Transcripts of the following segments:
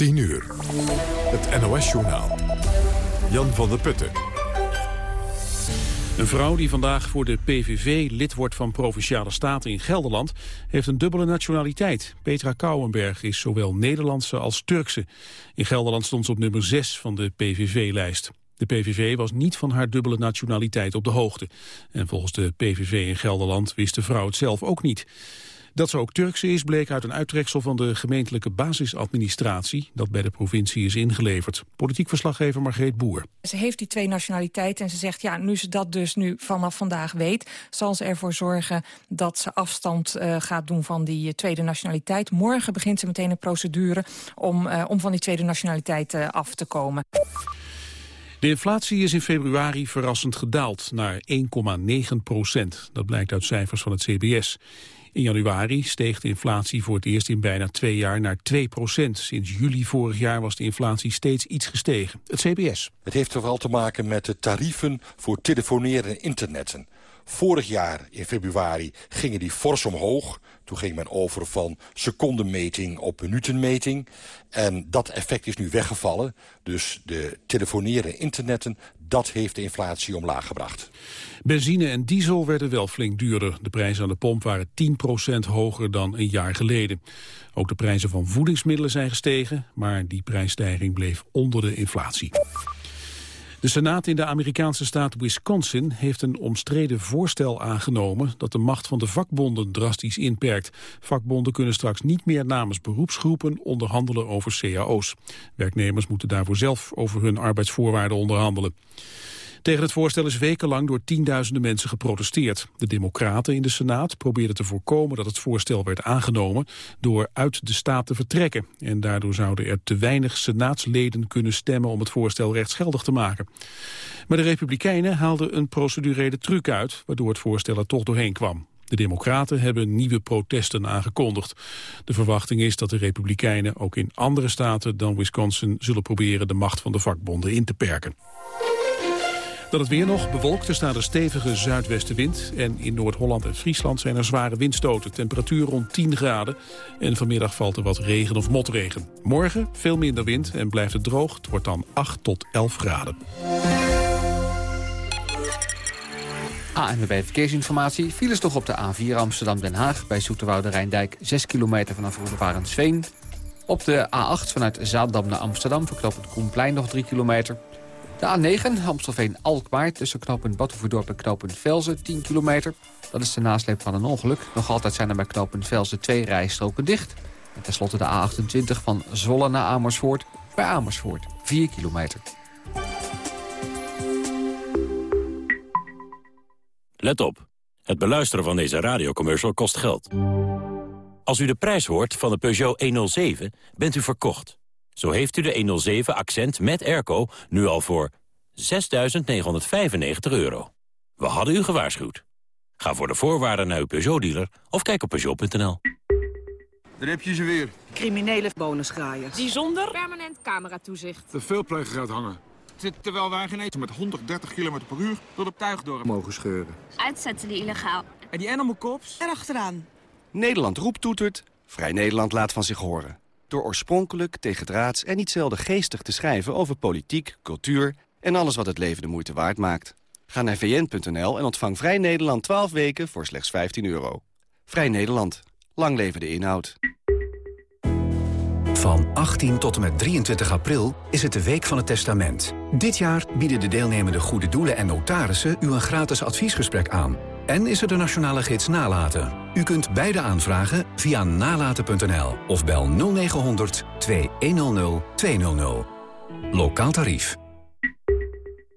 10 uur. Het NOS-journaal. Jan van der Putten. Een vrouw die vandaag voor de PVV lid wordt van Provinciale Staten in Gelderland... heeft een dubbele nationaliteit. Petra Kouwenberg is zowel Nederlandse als Turkse. In Gelderland stond ze op nummer 6 van de PVV-lijst. De PVV was niet van haar dubbele nationaliteit op de hoogte. En volgens de PVV in Gelderland wist de vrouw het zelf ook niet. Dat ze ook Turkse is bleek uit een uittreksel van de gemeentelijke basisadministratie dat bij de provincie is ingeleverd. Politiek verslaggever Margreet Boer. Ze heeft die twee nationaliteiten en ze zegt ja, nu ze dat dus nu vanaf vandaag weet, zal ze ervoor zorgen dat ze afstand uh, gaat doen van die uh, tweede nationaliteit. Morgen begint ze meteen een procedure om, uh, om van die tweede nationaliteit af te komen. De inflatie is in februari verrassend gedaald naar 1,9 procent. Dat blijkt uit cijfers van het CBS. In januari steeg de inflatie voor het eerst in bijna twee jaar naar 2 procent. Sinds juli vorig jaar was de inflatie steeds iets gestegen. Het CBS. Het heeft vooral te maken met de tarieven voor telefoneren en internetten. Vorig jaar in februari gingen die fors omhoog. Toen ging men over van secondenmeting op minutenmeting. En dat effect is nu weggevallen. Dus de telefoneren internetten, dat heeft de inflatie omlaag gebracht. Benzine en diesel werden wel flink duurder. De prijzen aan de pomp waren 10% hoger dan een jaar geleden. Ook de prijzen van voedingsmiddelen zijn gestegen, maar die prijsstijging bleef onder de inflatie. De Senaat in de Amerikaanse staat Wisconsin heeft een omstreden voorstel aangenomen dat de macht van de vakbonden drastisch inperkt. Vakbonden kunnen straks niet meer namens beroepsgroepen onderhandelen over cao's. Werknemers moeten daarvoor zelf over hun arbeidsvoorwaarden onderhandelen. Tegen het voorstel is wekenlang door tienduizenden mensen geprotesteerd. De democraten in de Senaat probeerden te voorkomen dat het voorstel werd aangenomen door uit de staat te vertrekken. En daardoor zouden er te weinig senaatsleden kunnen stemmen om het voorstel rechtsgeldig te maken. Maar de republikeinen haalden een procedurele truc uit, waardoor het voorstel er toch doorheen kwam. De democraten hebben nieuwe protesten aangekondigd. De verwachting is dat de republikeinen ook in andere staten dan Wisconsin zullen proberen de macht van de vakbonden in te perken. Dan het weer nog. Bewolkt, er staat een stevige zuidwestenwind. En in Noord-Holland en Friesland zijn er zware windstoten. Temperatuur rond 10 graden. En vanmiddag valt er wat regen of motregen. Morgen veel minder wind en blijft het droog. Het wordt dan 8 tot 11 graden. ANWB Verkeersinformatie. Files toch op de A4 Amsterdam-Den Haag... bij Zoeterwoude Rijndijk 6 kilometer vanaf Roedevarensveen. Op de A8 vanuit Zaandam naar Amsterdam... verknoopt het Koenplein nog 3 kilometer... De A9, Amstelveen-Alkmaar, tussen knooppunt Batuverdorp en knooppunt Velzen, 10 kilometer. Dat is de nasleep van een ongeluk. Nog altijd zijn er bij knooppunt Velzen twee rijstroken dicht. En tenslotte de A28 van Zwolle naar Amersfoort, bij Amersfoort, 4 kilometer. Let op, het beluisteren van deze radiocommercial kost geld. Als u de prijs hoort van de Peugeot 107, bent u verkocht. Zo heeft u de 107 Accent met airco nu al voor 6.995 euro. We hadden u gewaarschuwd. Ga voor de voorwaarden naar uw Peugeot-dealer of kijk op Peugeot.nl. Daar heb je ze weer. Criminele bonusgraaiers. Die zonder permanent cameratoezicht. De veelpleger gaat hangen. Terwijl wij geen eten met 130 km per uur door de tuigdorp mogen scheuren. Uitzetten die illegaal. En die animal cops? Erachteraan. Nederland roept toetert. Vrij Nederland laat van zich horen door oorspronkelijk, tegendraads en niet zelden geestig te schrijven over politiek, cultuur en alles wat het leven de moeite waard maakt. Ga naar vn.nl en ontvang Vrij Nederland 12 weken voor slechts 15 euro. Vrij Nederland. Lang leven de inhoud. Van 18 tot en met 23 april is het de Week van het Testament. Dit jaar bieden de deelnemende goede doelen en notarissen u een gratis adviesgesprek aan. En is er de nationale gids Nalaten. U kunt beide aanvragen via nalaten.nl of bel 0900 2100 200. Lokaal tarief.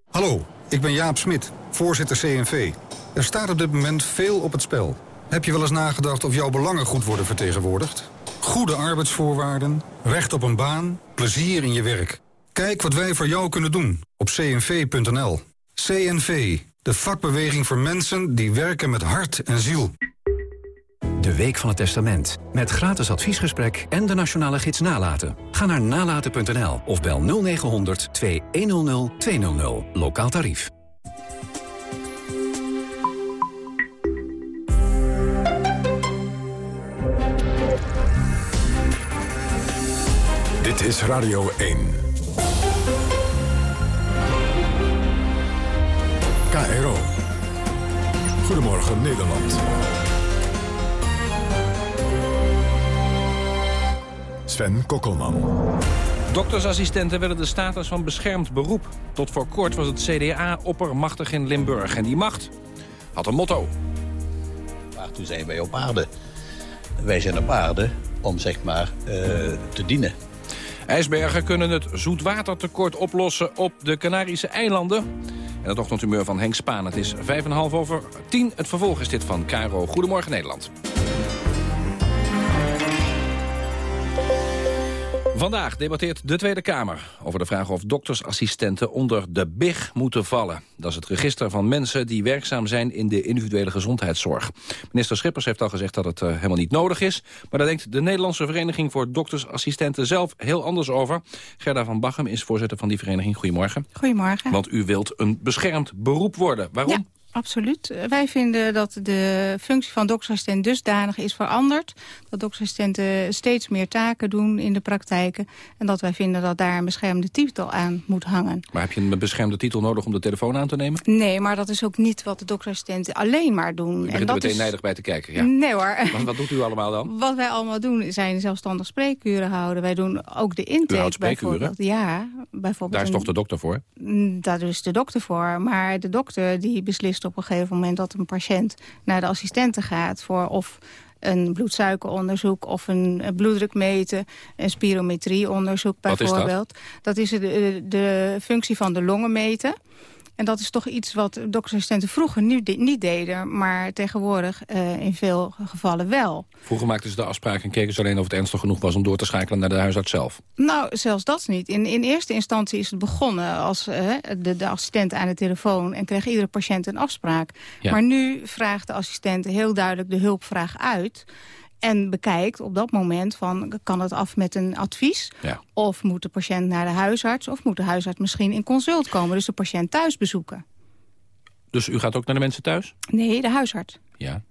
Hallo, ik ben Jaap Smit, voorzitter CNV. Er staat op dit moment veel op het spel. Heb je wel eens nagedacht of jouw belangen goed worden vertegenwoordigd? Goede arbeidsvoorwaarden, recht op een baan, plezier in je werk. Kijk wat wij voor jou kunnen doen op cnv.nl. CNV, de vakbeweging voor mensen die werken met hart en ziel. De Week van het Testament. Met gratis adviesgesprek en de nationale gids Nalaten. Ga naar nalaten.nl of bel 0900 2100 200. Lokaal tarief. Dit is Radio 1. KRO. Goedemorgen Nederland. Sven Kokkelman. Doktersassistenten willen de status van beschermd beroep. Tot voor kort was het CDA oppermachtig in Limburg. En die macht had een motto. Waartoe zijn wij op aarde? Wij zijn op aarde om zeg maar uh, te dienen. IJsbergen kunnen het zoetwatertekort oplossen op de Canarische eilanden. En het ochtendhumeur van Henk Spaan. Het is 5,5 over 10. Het vervolg is dit van Caro. Goedemorgen Nederland. Vandaag debatteert de Tweede Kamer over de vraag of doktersassistenten onder de BIG moeten vallen. Dat is het register van mensen die werkzaam zijn in de individuele gezondheidszorg. Minister Schippers heeft al gezegd dat het uh, helemaal niet nodig is. Maar daar denkt de Nederlandse Vereniging voor Doktersassistenten zelf heel anders over. Gerda van Bachem is voorzitter van die vereniging. Goedemorgen. Goedemorgen. Want u wilt een beschermd beroep worden. Waarom? Absoluut. Wij vinden dat de functie van doktersassistent dusdanig is veranderd. Dat doktersassistenten steeds meer taken doen in de praktijken. En dat wij vinden dat daar een beschermde titel aan moet hangen. Maar heb je een beschermde titel nodig om de telefoon aan te nemen? Nee, maar dat is ook niet wat de doktersassistenten alleen maar doen. Je en dat er meteen is... nijdig bij te kijken. Ja. Nee hoor. Wat, wat doet u allemaal dan? Wat wij allemaal doen zijn zelfstandig spreekuren houden. Wij doen ook de intake spreekuren? Ja, bijvoorbeeld. Daar is toch de dokter voor? Daar is de dokter voor. Maar de dokter die beslist op een gegeven moment dat een patiënt naar de assistenten gaat... voor of een bloedsuikeronderzoek of een bloeddruk meten... een spirometrieonderzoek bijvoorbeeld. Is dat? dat is de, de functie van de longen meten... En dat is toch iets wat doktersassistenten vroeger nu niet deden... maar tegenwoordig uh, in veel gevallen wel. Vroeger maakten ze de afspraak en keken ze alleen of het ernstig genoeg was... om door te schakelen naar de huisarts zelf. Nou, zelfs dat niet. In, in eerste instantie is het begonnen als uh, de, de assistent aan de telefoon... en kreeg iedere patiënt een afspraak. Ja. Maar nu vraagt de assistent heel duidelijk de hulpvraag uit... En bekijkt op dat moment van, kan het af met een advies? Ja. Of moet de patiënt naar de huisarts? Of moet de huisarts misschien in consult komen? Dus de patiënt thuis bezoeken? Dus u gaat ook naar de mensen thuis? Nee, de huisarts. Ja.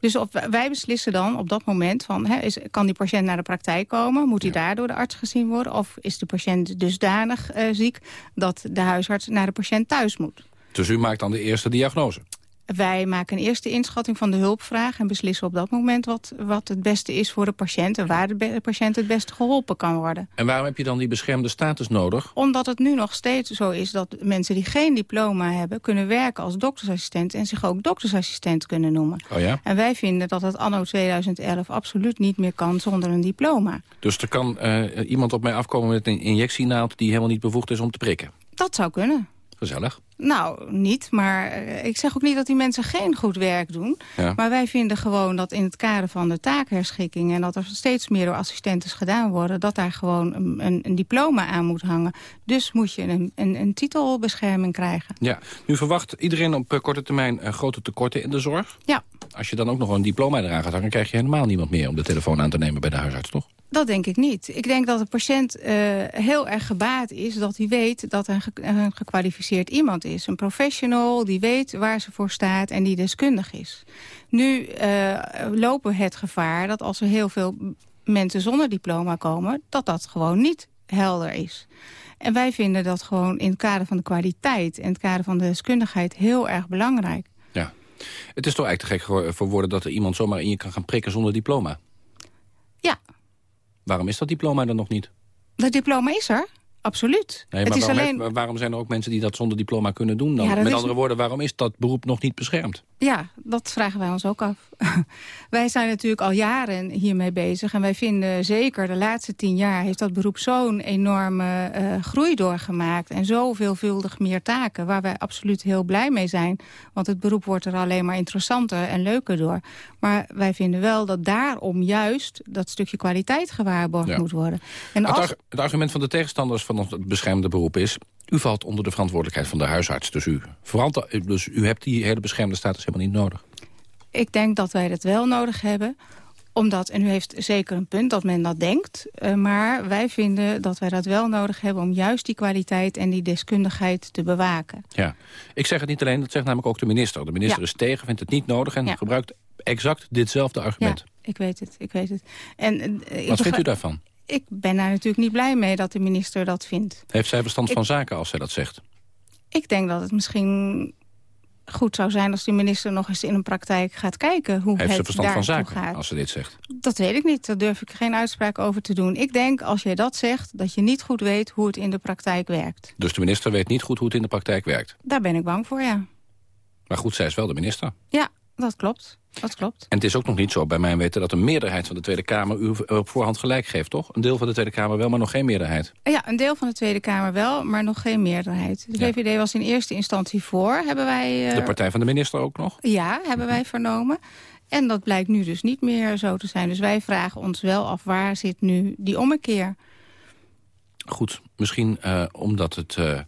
Dus op, wij beslissen dan op dat moment van... Hè, is, kan die patiënt naar de praktijk komen? Moet hij daar door de arts gezien worden? Of is de patiënt dusdanig uh, ziek dat de huisarts naar de patiënt thuis moet? Dus u maakt dan de eerste diagnose? Wij maken een eerste inschatting van de hulpvraag... en beslissen op dat moment wat, wat het beste is voor de patiënt... en waar de patiënt het beste geholpen kan worden. En waarom heb je dan die beschermde status nodig? Omdat het nu nog steeds zo is dat mensen die geen diploma hebben... kunnen werken als doktersassistent en zich ook doktersassistent kunnen noemen. Oh ja? En wij vinden dat het anno 2011 absoluut niet meer kan zonder een diploma. Dus er kan uh, iemand op mij afkomen met een injectienaald... die helemaal niet bevoegd is om te prikken? Dat zou kunnen. Gezellig. Nou, niet. Maar uh, ik zeg ook niet dat die mensen geen goed werk doen. Ja. Maar wij vinden gewoon dat in het kader van de taakherschikking... en dat er steeds meer door assistentes gedaan worden... dat daar gewoon een, een, een diploma aan moet hangen. Dus moet je een, een, een, titelbescherming krijgen. Ja. Nu verwacht iedereen op uh, korte termijn uh, grote tekorten in de zorg. Ja. Als je dan ook nog een diploma eraan gaat hangen... krijg je helemaal niemand meer om de telefoon aan te nemen bij de huisarts, toch? Dat denk ik niet. Ik denk dat de patiënt uh, heel erg gebaat is dat hij weet dat een, ge een gekwalificeerd iemand is. Een professional die weet waar ze voor staat en die deskundig is. Nu uh, lopen we het gevaar dat als er heel veel mensen zonder diploma komen... dat dat gewoon niet helder is. En wij vinden dat gewoon in het kader van de kwaliteit... en het kader van de deskundigheid heel erg belangrijk. Ja. Het is toch eigenlijk te gek voor woorden dat er iemand zomaar in je kan gaan prikken zonder diploma? Ja. Waarom is dat diploma er nog niet? Dat diploma is er, absoluut. Nee, het is waarom, alleen... heeft, waarom zijn er ook mensen die dat zonder diploma kunnen doen? Dan? Ja, dat Met is- andere woorden, waarom is dat beroep nog niet beschermd? Ja, dat vragen wij ons ook af. wij zijn natuurlijk al jaren hiermee bezig. En wij vinden zeker de laatste tien jaar heeft dat beroep zo'n enorme eh, groei doorgemaakt. En zo veelvuldig meer taken, waar wij absoluut heel blij mee zijn. Want het beroep wordt er alleen maar interessanter en leuker door. Maar wij vinden wel dat daarom juist dat stukje kwaliteit gewaarborgd Ja. moet worden. En Het, als, arg- het argument van de tegenstanders van het beschermde beroep is... u valt onder de verantwoordelijkheid van de huisarts. Dus u, dus u hebt die hele beschermde status helemaal niet nodig. Ik denk dat wij dat wel nodig hebben omdat, en u heeft zeker een punt dat men dat denkt... eh, maar wij vinden dat wij dat wel nodig hebben... om juist die kwaliteit en die deskundigheid te bewaken. Ja. Ik zeg het niet alleen, dat zegt namelijk ook de minister. De minister Ja. is tegen, vindt het niet nodig... en Ja. gebruikt exact ditzelfde Ja, argument. ik weet het, ik weet het. En, eh, Wat vindt u daarvan? Ik ben daar natuurlijk niet blij mee dat de minister dat vindt. Heeft zij verstand van zaken als zij dat zegt? Ik denk dat het misschien goed zou zijn als de minister nog eens in een praktijk gaat kijken hoe Heeft ze het verstand van zaken gaat. als ze dit zegt? Dat weet ik niet. Daar durf ik geen uitspraak over te doen. Ik denk, als jij dat zegt, dat je niet goed weet hoe het in de praktijk werkt. Dus de minister weet niet goed hoe het in de praktijk werkt. Daar ben ik bang voor, ja. Maar goed, zij is wel de minister. Ja, dat klopt. Dat klopt. En het is ook nog niet zo, bij mijn weten, dat een meerderheid van de Tweede Kamer u op voorhand gelijk geeft, toch? Een deel van de Tweede Kamer wel, maar nog geen meerderheid. Ja, een deel van de Tweede Kamer wel, maar nog geen meerderheid. De VVD was in eerste instantie voor, hebben wij... eh, De partij van de minister ook nog? Ja, hebben wij vernomen. En dat blijkt nu dus niet meer zo te zijn. Dus wij vragen ons wel af, waar zit nu die ommekeer? Goed, misschien eh, omdat het eh,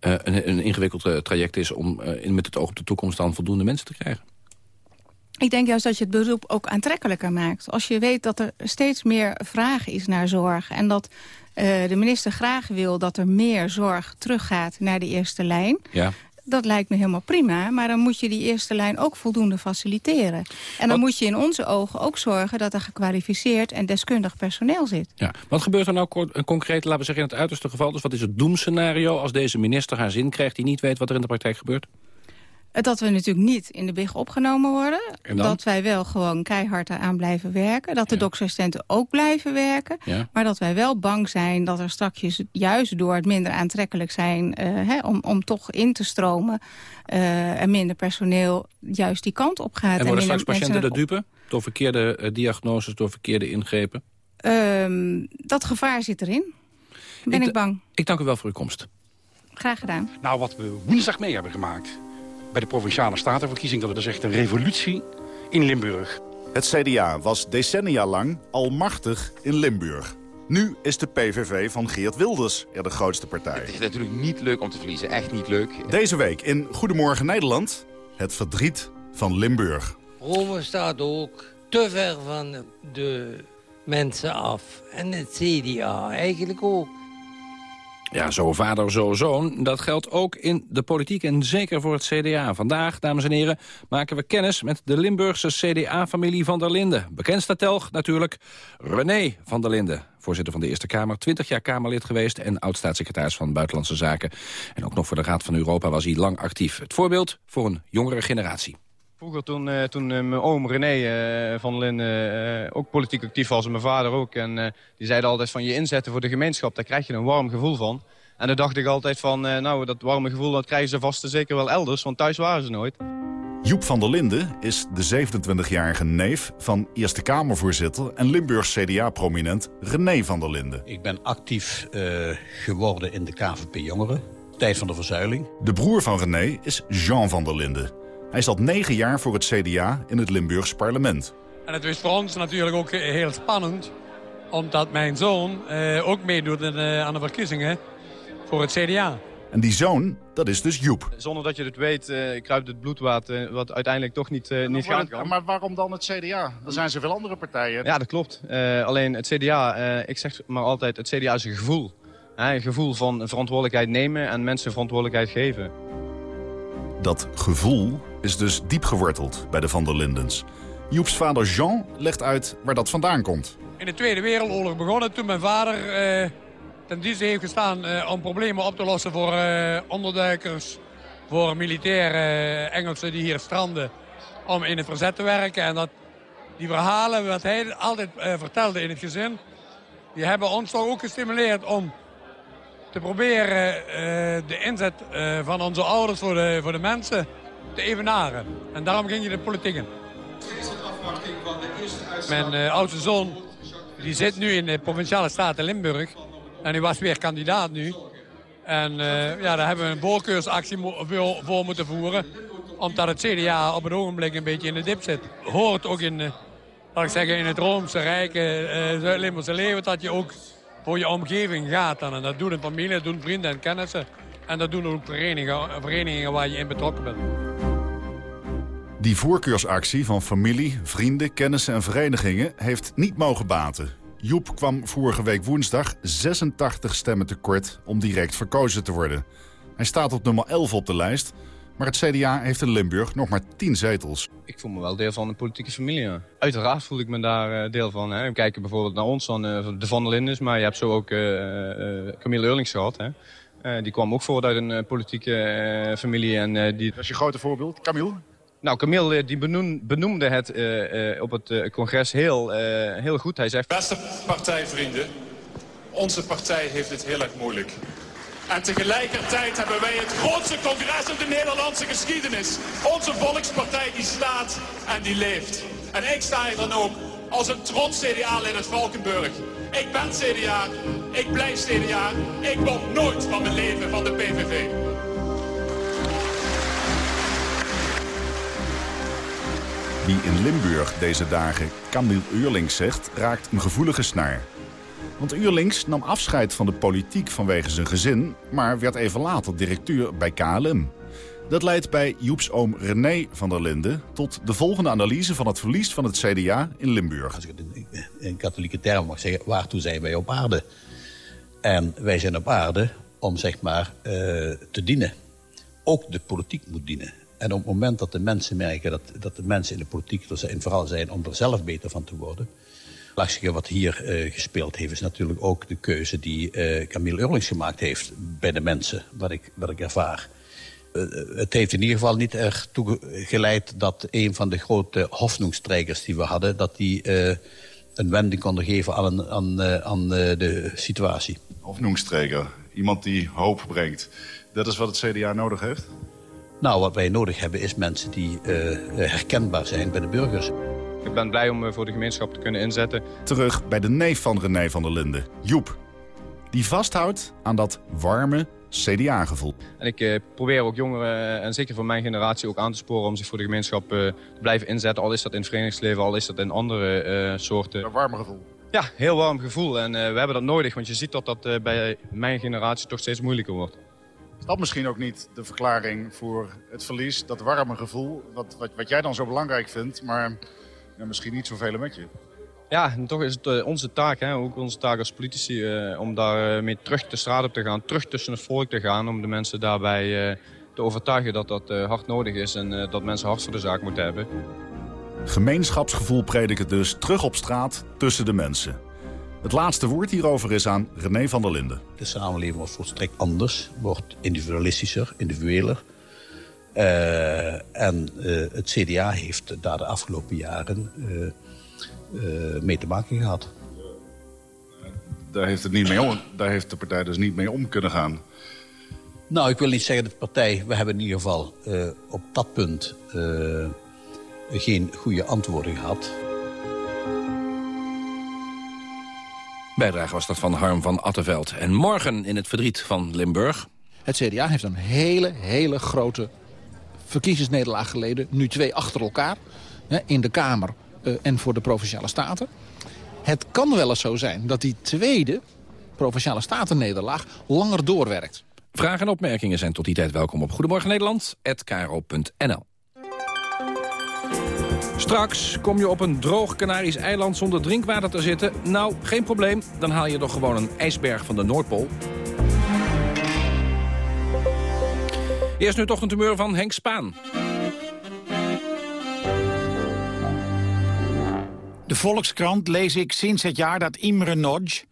een, een ingewikkeld traject is... om in- met het oog op de toekomst dan voldoende mensen te krijgen. Ik denk juist dat je het beroep ook aantrekkelijker maakt. Als je weet dat er steeds meer vraag is naar zorg... en dat eh, de minister graag wil dat er meer zorg teruggaat naar de eerste lijn... Ja. Dat lijkt me helemaal prima, maar dan moet je die eerste lijn ook voldoende faciliteren. En dan moet je in onze ogen ook zorgen dat er gekwalificeerd en deskundig personeel zit. Ja. Wat gebeurt er nou eh, concreet, laten we zeggen, in het uiterste geval? Dus wat is het doemscenario als deze minister haar zin krijgt... die niet weet wat er in de praktijk gebeurt? Dat we natuurlijk niet in de big opgenomen worden. Dat wij wel gewoon keihard eraan blijven werken. Dat de doktersassistenten ook blijven werken. Ja. Maar dat wij wel bang zijn dat er straks juist door het minder aantrekkelijk zijn... eh, hè, om, om toch in te stromen eh, en minder personeel juist die kant op gaat. En worden straks patiënten de dupe? Door verkeerde eh, diagnoses, door verkeerde ingrepen? Ehm, dat gevaar zit erin. Ben ik, bang. Ik dank u wel voor uw komst. Graag gedaan. Nou, wat we woensdag mee hebben gemaakt bij de Provinciale Statenverkiezing... dat is echt een revolutie in Limburg. Het CDA was decennia lang al machtig in Limburg. Nu is de PVV van Geert Wilders er de grootste partij. Het is natuurlijk niet leuk om te verliezen, echt niet leuk. Deze week in Goedemorgen Nederland het verdriet van Limburg. Rome staat ook te ver van de mensen af. En het CDA eigenlijk ook. Ja, zo vader, zo zoon. Dat geldt ook in de politiek en zeker voor het CDA. Vandaag, dames en heren, maken we kennis met de Limburgse CDA-familie van der Linden. Bekendste telg natuurlijk, René van der Linden. Voorzitter van de Eerste Kamer, 20 jaar Kamerlid geweest... en oud-staatssecretaris van Buitenlandse Zaken. En ook nog voor de Raad van Europa was hij lang actief. Het voorbeeld voor een jongere generatie. Vroeger toen, eh, toen eh, mijn oom René eh, van Linden eh, ook politiek actief was en mijn vader ook. En eh, die zeiden altijd van je inzetten voor de gemeenschap, daar krijg je een warm gevoel van. En dan dacht ik altijd van, eh, nou dat warme gevoel dat krijgen ze vast en zeker wel elders, want thuis waren ze nooit. Joep van der Linden is de 27-jarige neef van Eerste Kamervoorzitter... en Limburgs CDA-prominent René van der Linden. Ik ben actief eh, geworden in de KVP Jongeren. Tijd van de verzuiling. De broer van René is Jean van der Linden. Hij zat negen jaar voor het CDA in het Limburgs parlement. En het is voor ons natuurlijk ook heel spannend. Omdat mijn zoon eh, ook meedoet in, eh, aan de verkiezingen voor het CDA. En die zoon, dat is dus Joep. Zonder dat je het weet, eh, kruipt het bloed wat, eh, wat uiteindelijk toch niet, eh, niet gaan kan. Maar waarom dan het CDA? Er zijn zoveel andere partijen. Ja, dat klopt. Eh, alleen het CDA, eh, ik zeg maar altijd, het CDA is een gevoel. Hè, een gevoel van verantwoordelijkheid nemen en mensen verantwoordelijkheid geven. Dat gevoel is dus diep geworteld bij de Van der Lindens. Joeps vader Jean legt uit waar dat vandaan komt. In de Tweede Wereldoorlog begonnen toen mijn vader eh, ten dienste heeft gestaan eh, om problemen op te lossen voor eh, onderduikers, voor militaire Engelsen die hier stranden om in het verzet te werken. En dat, die verhalen wat hij altijd eh, vertelde in het gezin, die hebben ons toch ook gestimuleerd om te proberen eh, de inzet eh, van onze ouders voor de, voor de mensen te evenaren. En daarom ging je de politiek in. Mijn eh, oudste zoon die zit nu in de Provinciale Staten Limburg. En die was weer kandidaat nu. En ja, daar hebben we een voorkeursactie voor, moeten voeren. Omdat het CDA op het ogenblik een beetje in de dip zit. Hoort ook in, laat ik zeggen, in het Roomse rijke eh, Zuid-Limburgse leven... dat je ook voor je omgeving gaat. Dan. En dat doen een familie, doen vrienden en kennissen. En dat doen ook verenigingen, verenigingen waar je in betrokken bent. Die voorkeursactie van familie, vrienden, kennissen en verenigingen heeft niet mogen baten. Joep kwam vorige week woensdag 86 stemmen tekort om direct verkozen te worden. Hij staat op nummer 11 op de lijst, Maar het CDA heeft in Limburg nog maar 10 zetels. Ik voel me wel deel van een politieke familie. Ja. Uiteraard voel ik me daar uh, deel van. Hè. We kijken bijvoorbeeld naar ons, dan, uh, de Van der Lindens. Maar je hebt zo ook uh, Camille Eurlings gehad. Hè. die kwam ook voort uit een politieke familie. En, die... Dat is je grote voorbeeld, Camille? Nou, Camille die benoemde, benoemde het op het congres heel, heel goed. Hij zegt... Beste partijvrienden, onze partij heeft het heel erg moeilijk. En tegelijkertijd hebben wij het grootste congres in de Nederlandse geschiedenis. Onze volkspartij die staat en die leeft. En ik sta hier dan ook als een trots CDA-lid Valkenburg. Ik ben CDA, ik blijf CDA, ik word nooit van mijn leven van de PVV. Wie in Limburg deze dagen Camille Uurling zegt, raakt een gevoelige snaar. Want Uurlings nam afscheid van de politiek vanwege zijn gezin... maar werd even later directeur bij KLM. Dat leidt bij Joeps oom René van der Linden... tot de volgende analyse van het verlies van het CDA in Limburg. Als ik het in katholieke termen mag zeggen, waartoe zijn wij op aarde? En wij zijn op aarde om zeg maar uh, te dienen. Ook de politiek moet dienen. En op het moment dat de mensen merken dat, dat de mensen in de politiek er vooral zijn om er zelf beter van te worden lastige wat hier uh, gespeeld heeft... is natuurlijk ook de keuze die uh, Camille Eurlings gemaakt heeft bij de mensen, wat ik, wat ik ervaar. Uh, het heeft in ieder geval niet ertoe geleid dat een van de grote hofnoemstrijkers die we hadden... dat die een wending konden geven aan, aan, aan de situatie. Hofnoemstrijker, iemand die hoop brengt. Dat is wat het CDA nodig heeft? Nou, wat wij nodig hebben is mensen die herkenbaar zijn bij de burgers. Ik ben blij om me voor de gemeenschap te kunnen inzetten. Terug bij de neef van René van der Linden, Joep. Die vasthoudt aan dat warme CDA-gevoel. En ik eh, probeer ook jongeren, eh, en zeker van mijn generatie, ook aan te sporen... om zich voor de gemeenschap eh, te blijven inzetten. Al is dat in het verenigingsleven, al is dat in andere uh, soorten. Een warme gevoel. Ja, heel warm gevoel. En we hebben dat nodig, want je ziet dat dat bij mijn generatie toch steeds moeilijker wordt. Is dat misschien ook niet de verklaring voor het verlies, dat warme gevoel... wat, wat, wat jij dan zo belangrijk vindt, maar ja, misschien niet zoveel met je. Ja, en toch is het uh, onze taak, hè, ook onze taak als politici, uh, om daarmee uh, terug de straat op te gaan, terug tussen het volk te gaan, om de mensen daarbij te overtuigen dat dat hard nodig is en dat mensen hard voor de zaak moeten hebben. Gemeenschapsgevoel prediken dus terug op straat tussen de mensen. Het laatste woord hierover is aan René van der Linden. De samenleving wordt volstrekt anders, wordt individualistischer, individueler. Uh, en uh, het CDA heeft daar de afgelopen jaren uh, mee te maken gehad. Daar heeft, het niet mee om, daar heeft de partij dus niet mee om kunnen gaan. Nou, ik wil niet zeggen dat de partij... We hebben in ieder geval op dat punt geen goede antwoorden gehad. Bijdrage was dat van Harm van Attenveld. En morgen in het verdriet van Limburg... Het CDA heeft een hele, hele grote verkiezingsnederlaag geleden. Nu twee achter elkaar. In de Kamer uh, en voor de Provinciale Staten. Het kan wel eens zo zijn dat die tweede Provinciale Staten-nederlaag langer doorwerkt. Vragen en opmerkingen zijn tot die tijd welkom op Goedemorgen Nederland. Straks kom je op een droog Canarisch eiland zonder drinkwater te zitten. Nou, geen probleem. Dan haal je toch gewoon een ijsberg van de Noordpool. Eerst nu toch een tumeur van Henk Spaan. De Volkskrant lees ik sinds het jaar dat Imre Nagy,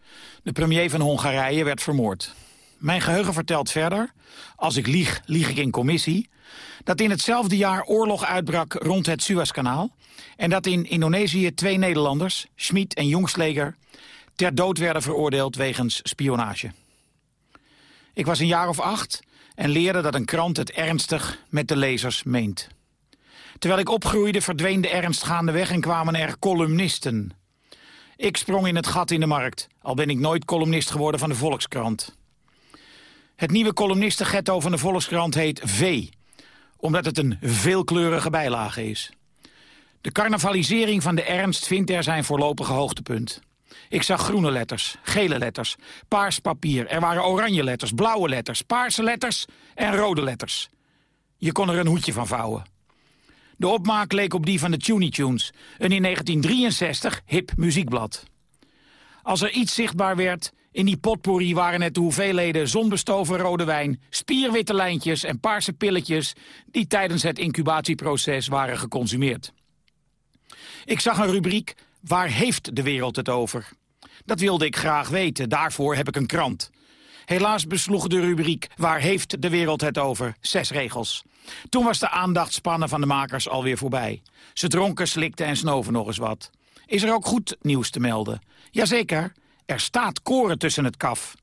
de premier van Hongarije, werd vermoord. Mijn geheugen vertelt verder, als ik lieg, lieg ik in commissie... dat in hetzelfde jaar oorlog uitbrak rond het Suezkanaal... en dat in Indonesië twee Nederlanders, Schmid en Jongsleger... ter dood werden veroordeeld wegens spionage. Ik was een jaar of acht en leerde dat een krant het ernstig met de lezers meent. Terwijl ik opgroeide verdween de ernst gaandeweg en kwamen er columnisten. Ik sprong in het gat in de markt, al ben ik nooit columnist geworden van de Volkskrant. Het nieuwe columnistenghetto van de Volkskrant heet V, omdat het een veelkleurige bijlage is. De carnavalisering van de ernst vindt er zijn voorlopige hoogtepunt. Ik zag groene letters, gele letters, paars papier. Er waren oranje letters, blauwe letters, paarse letters en rode letters. Je kon er een hoedje van vouwen. De opmaak leek op die van de Tuny Tunes, een in 1963 hip muziekblad. Als er iets zichtbaar werd, In die potpourri waren het de hoeveelheden zonbestoven rode wijn... spierwitte lijntjes en paarse pilletjes... die tijdens het incubatieproces waren geconsumeerd. Ik zag een rubriek Waar heeft de wereld het over? Dat wilde ik graag weten, daarvoor heb ik een krant. Helaas besloeg de rubriek Waar heeft de wereld het over? Zes regels. Toen was de aandachtspannen van de makers alweer voorbij. Ze dronken, slikten en snoven nog eens wat. Is er ook goed nieuws te melden? Jazeker, er staat koren tussen het kaf.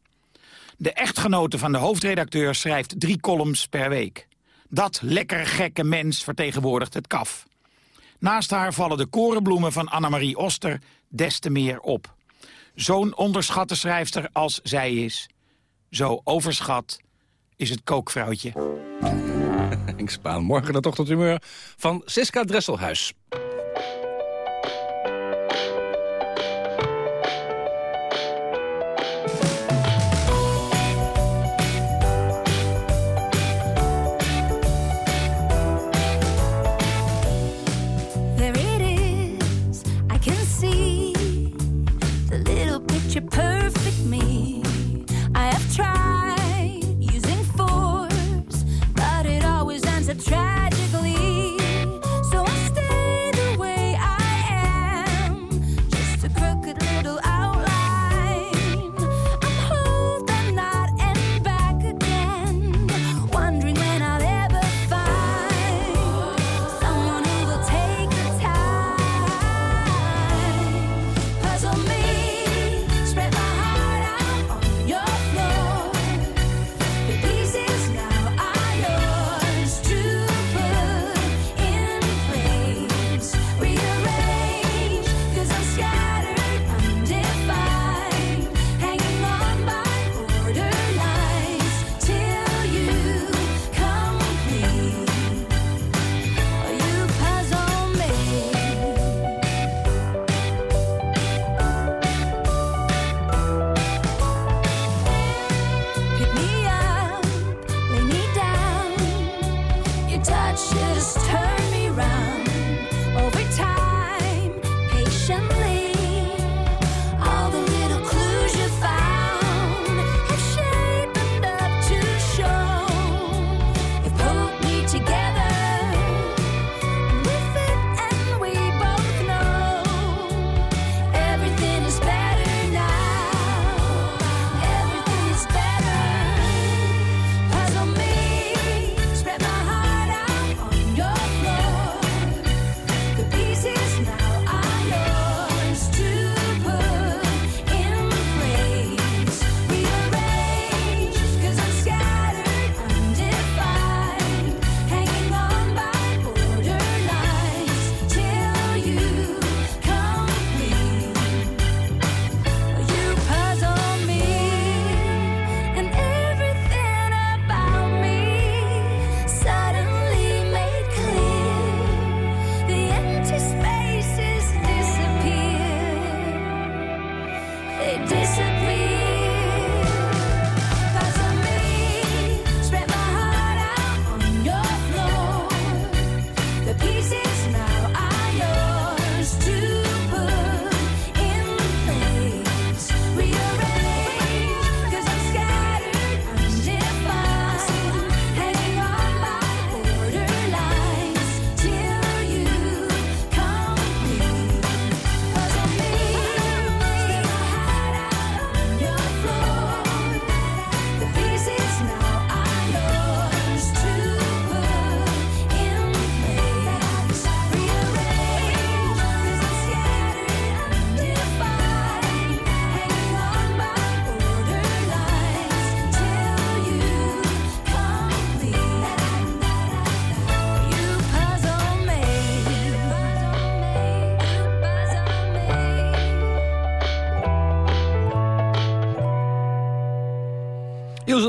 De echtgenote van de hoofdredacteur schrijft drie columns per week. Dat lekker gekke mens vertegenwoordigt het kaf. Naast haar vallen de korenbloemen van Annemarie Oster des te meer op. Zo'n onderschatte schrijfster als zij is. Zo overschat is het kookvrouwtje. Henk Spaan, morgen de ochtendhumeur van Siska Dresselhuis.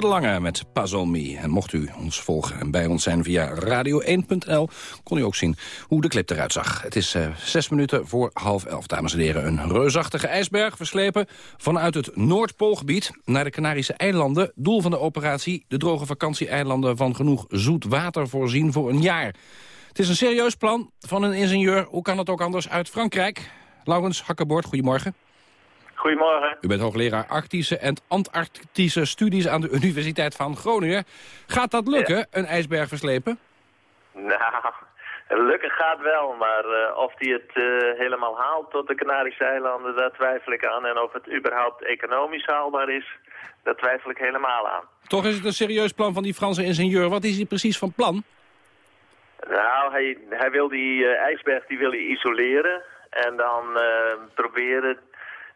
De Lange met Puzzle Me. En mocht u ons volgen en bij ons zijn via radio1.nl... kon u ook zien hoe de clip eruit zag. Het is eh, zes minuten voor half elf, dames en heren. Een reusachtige ijsberg verslepen vanuit het Noordpoolgebied... naar de Canarische eilanden. Doel van de operatie, de droge vakantieeilanden... van genoeg zoet water voorzien voor een jaar. Het is een serieus plan van een ingenieur, hoe kan het ook anders, uit Frankrijk. Laurens Hakkerbord, goedemorgen. Goedemorgen. U bent hoogleraar Arctische en Antarctische studies aan de Universiteit van Groningen. Gaat dat lukken, een ijsberg verslepen? Nou, lukken gaat wel, maar eh, of die het eh, helemaal haalt tot de Canarische eilanden, daar twijfel ik aan. En of het überhaupt economisch haalbaar is, daar twijfel ik helemaal aan. Toch is het een serieus plan van die Franse ingenieur. Wat is hij precies van plan? Nou, hij, hij wil die eh, ijsberg die wil hij isoleren en dan proberen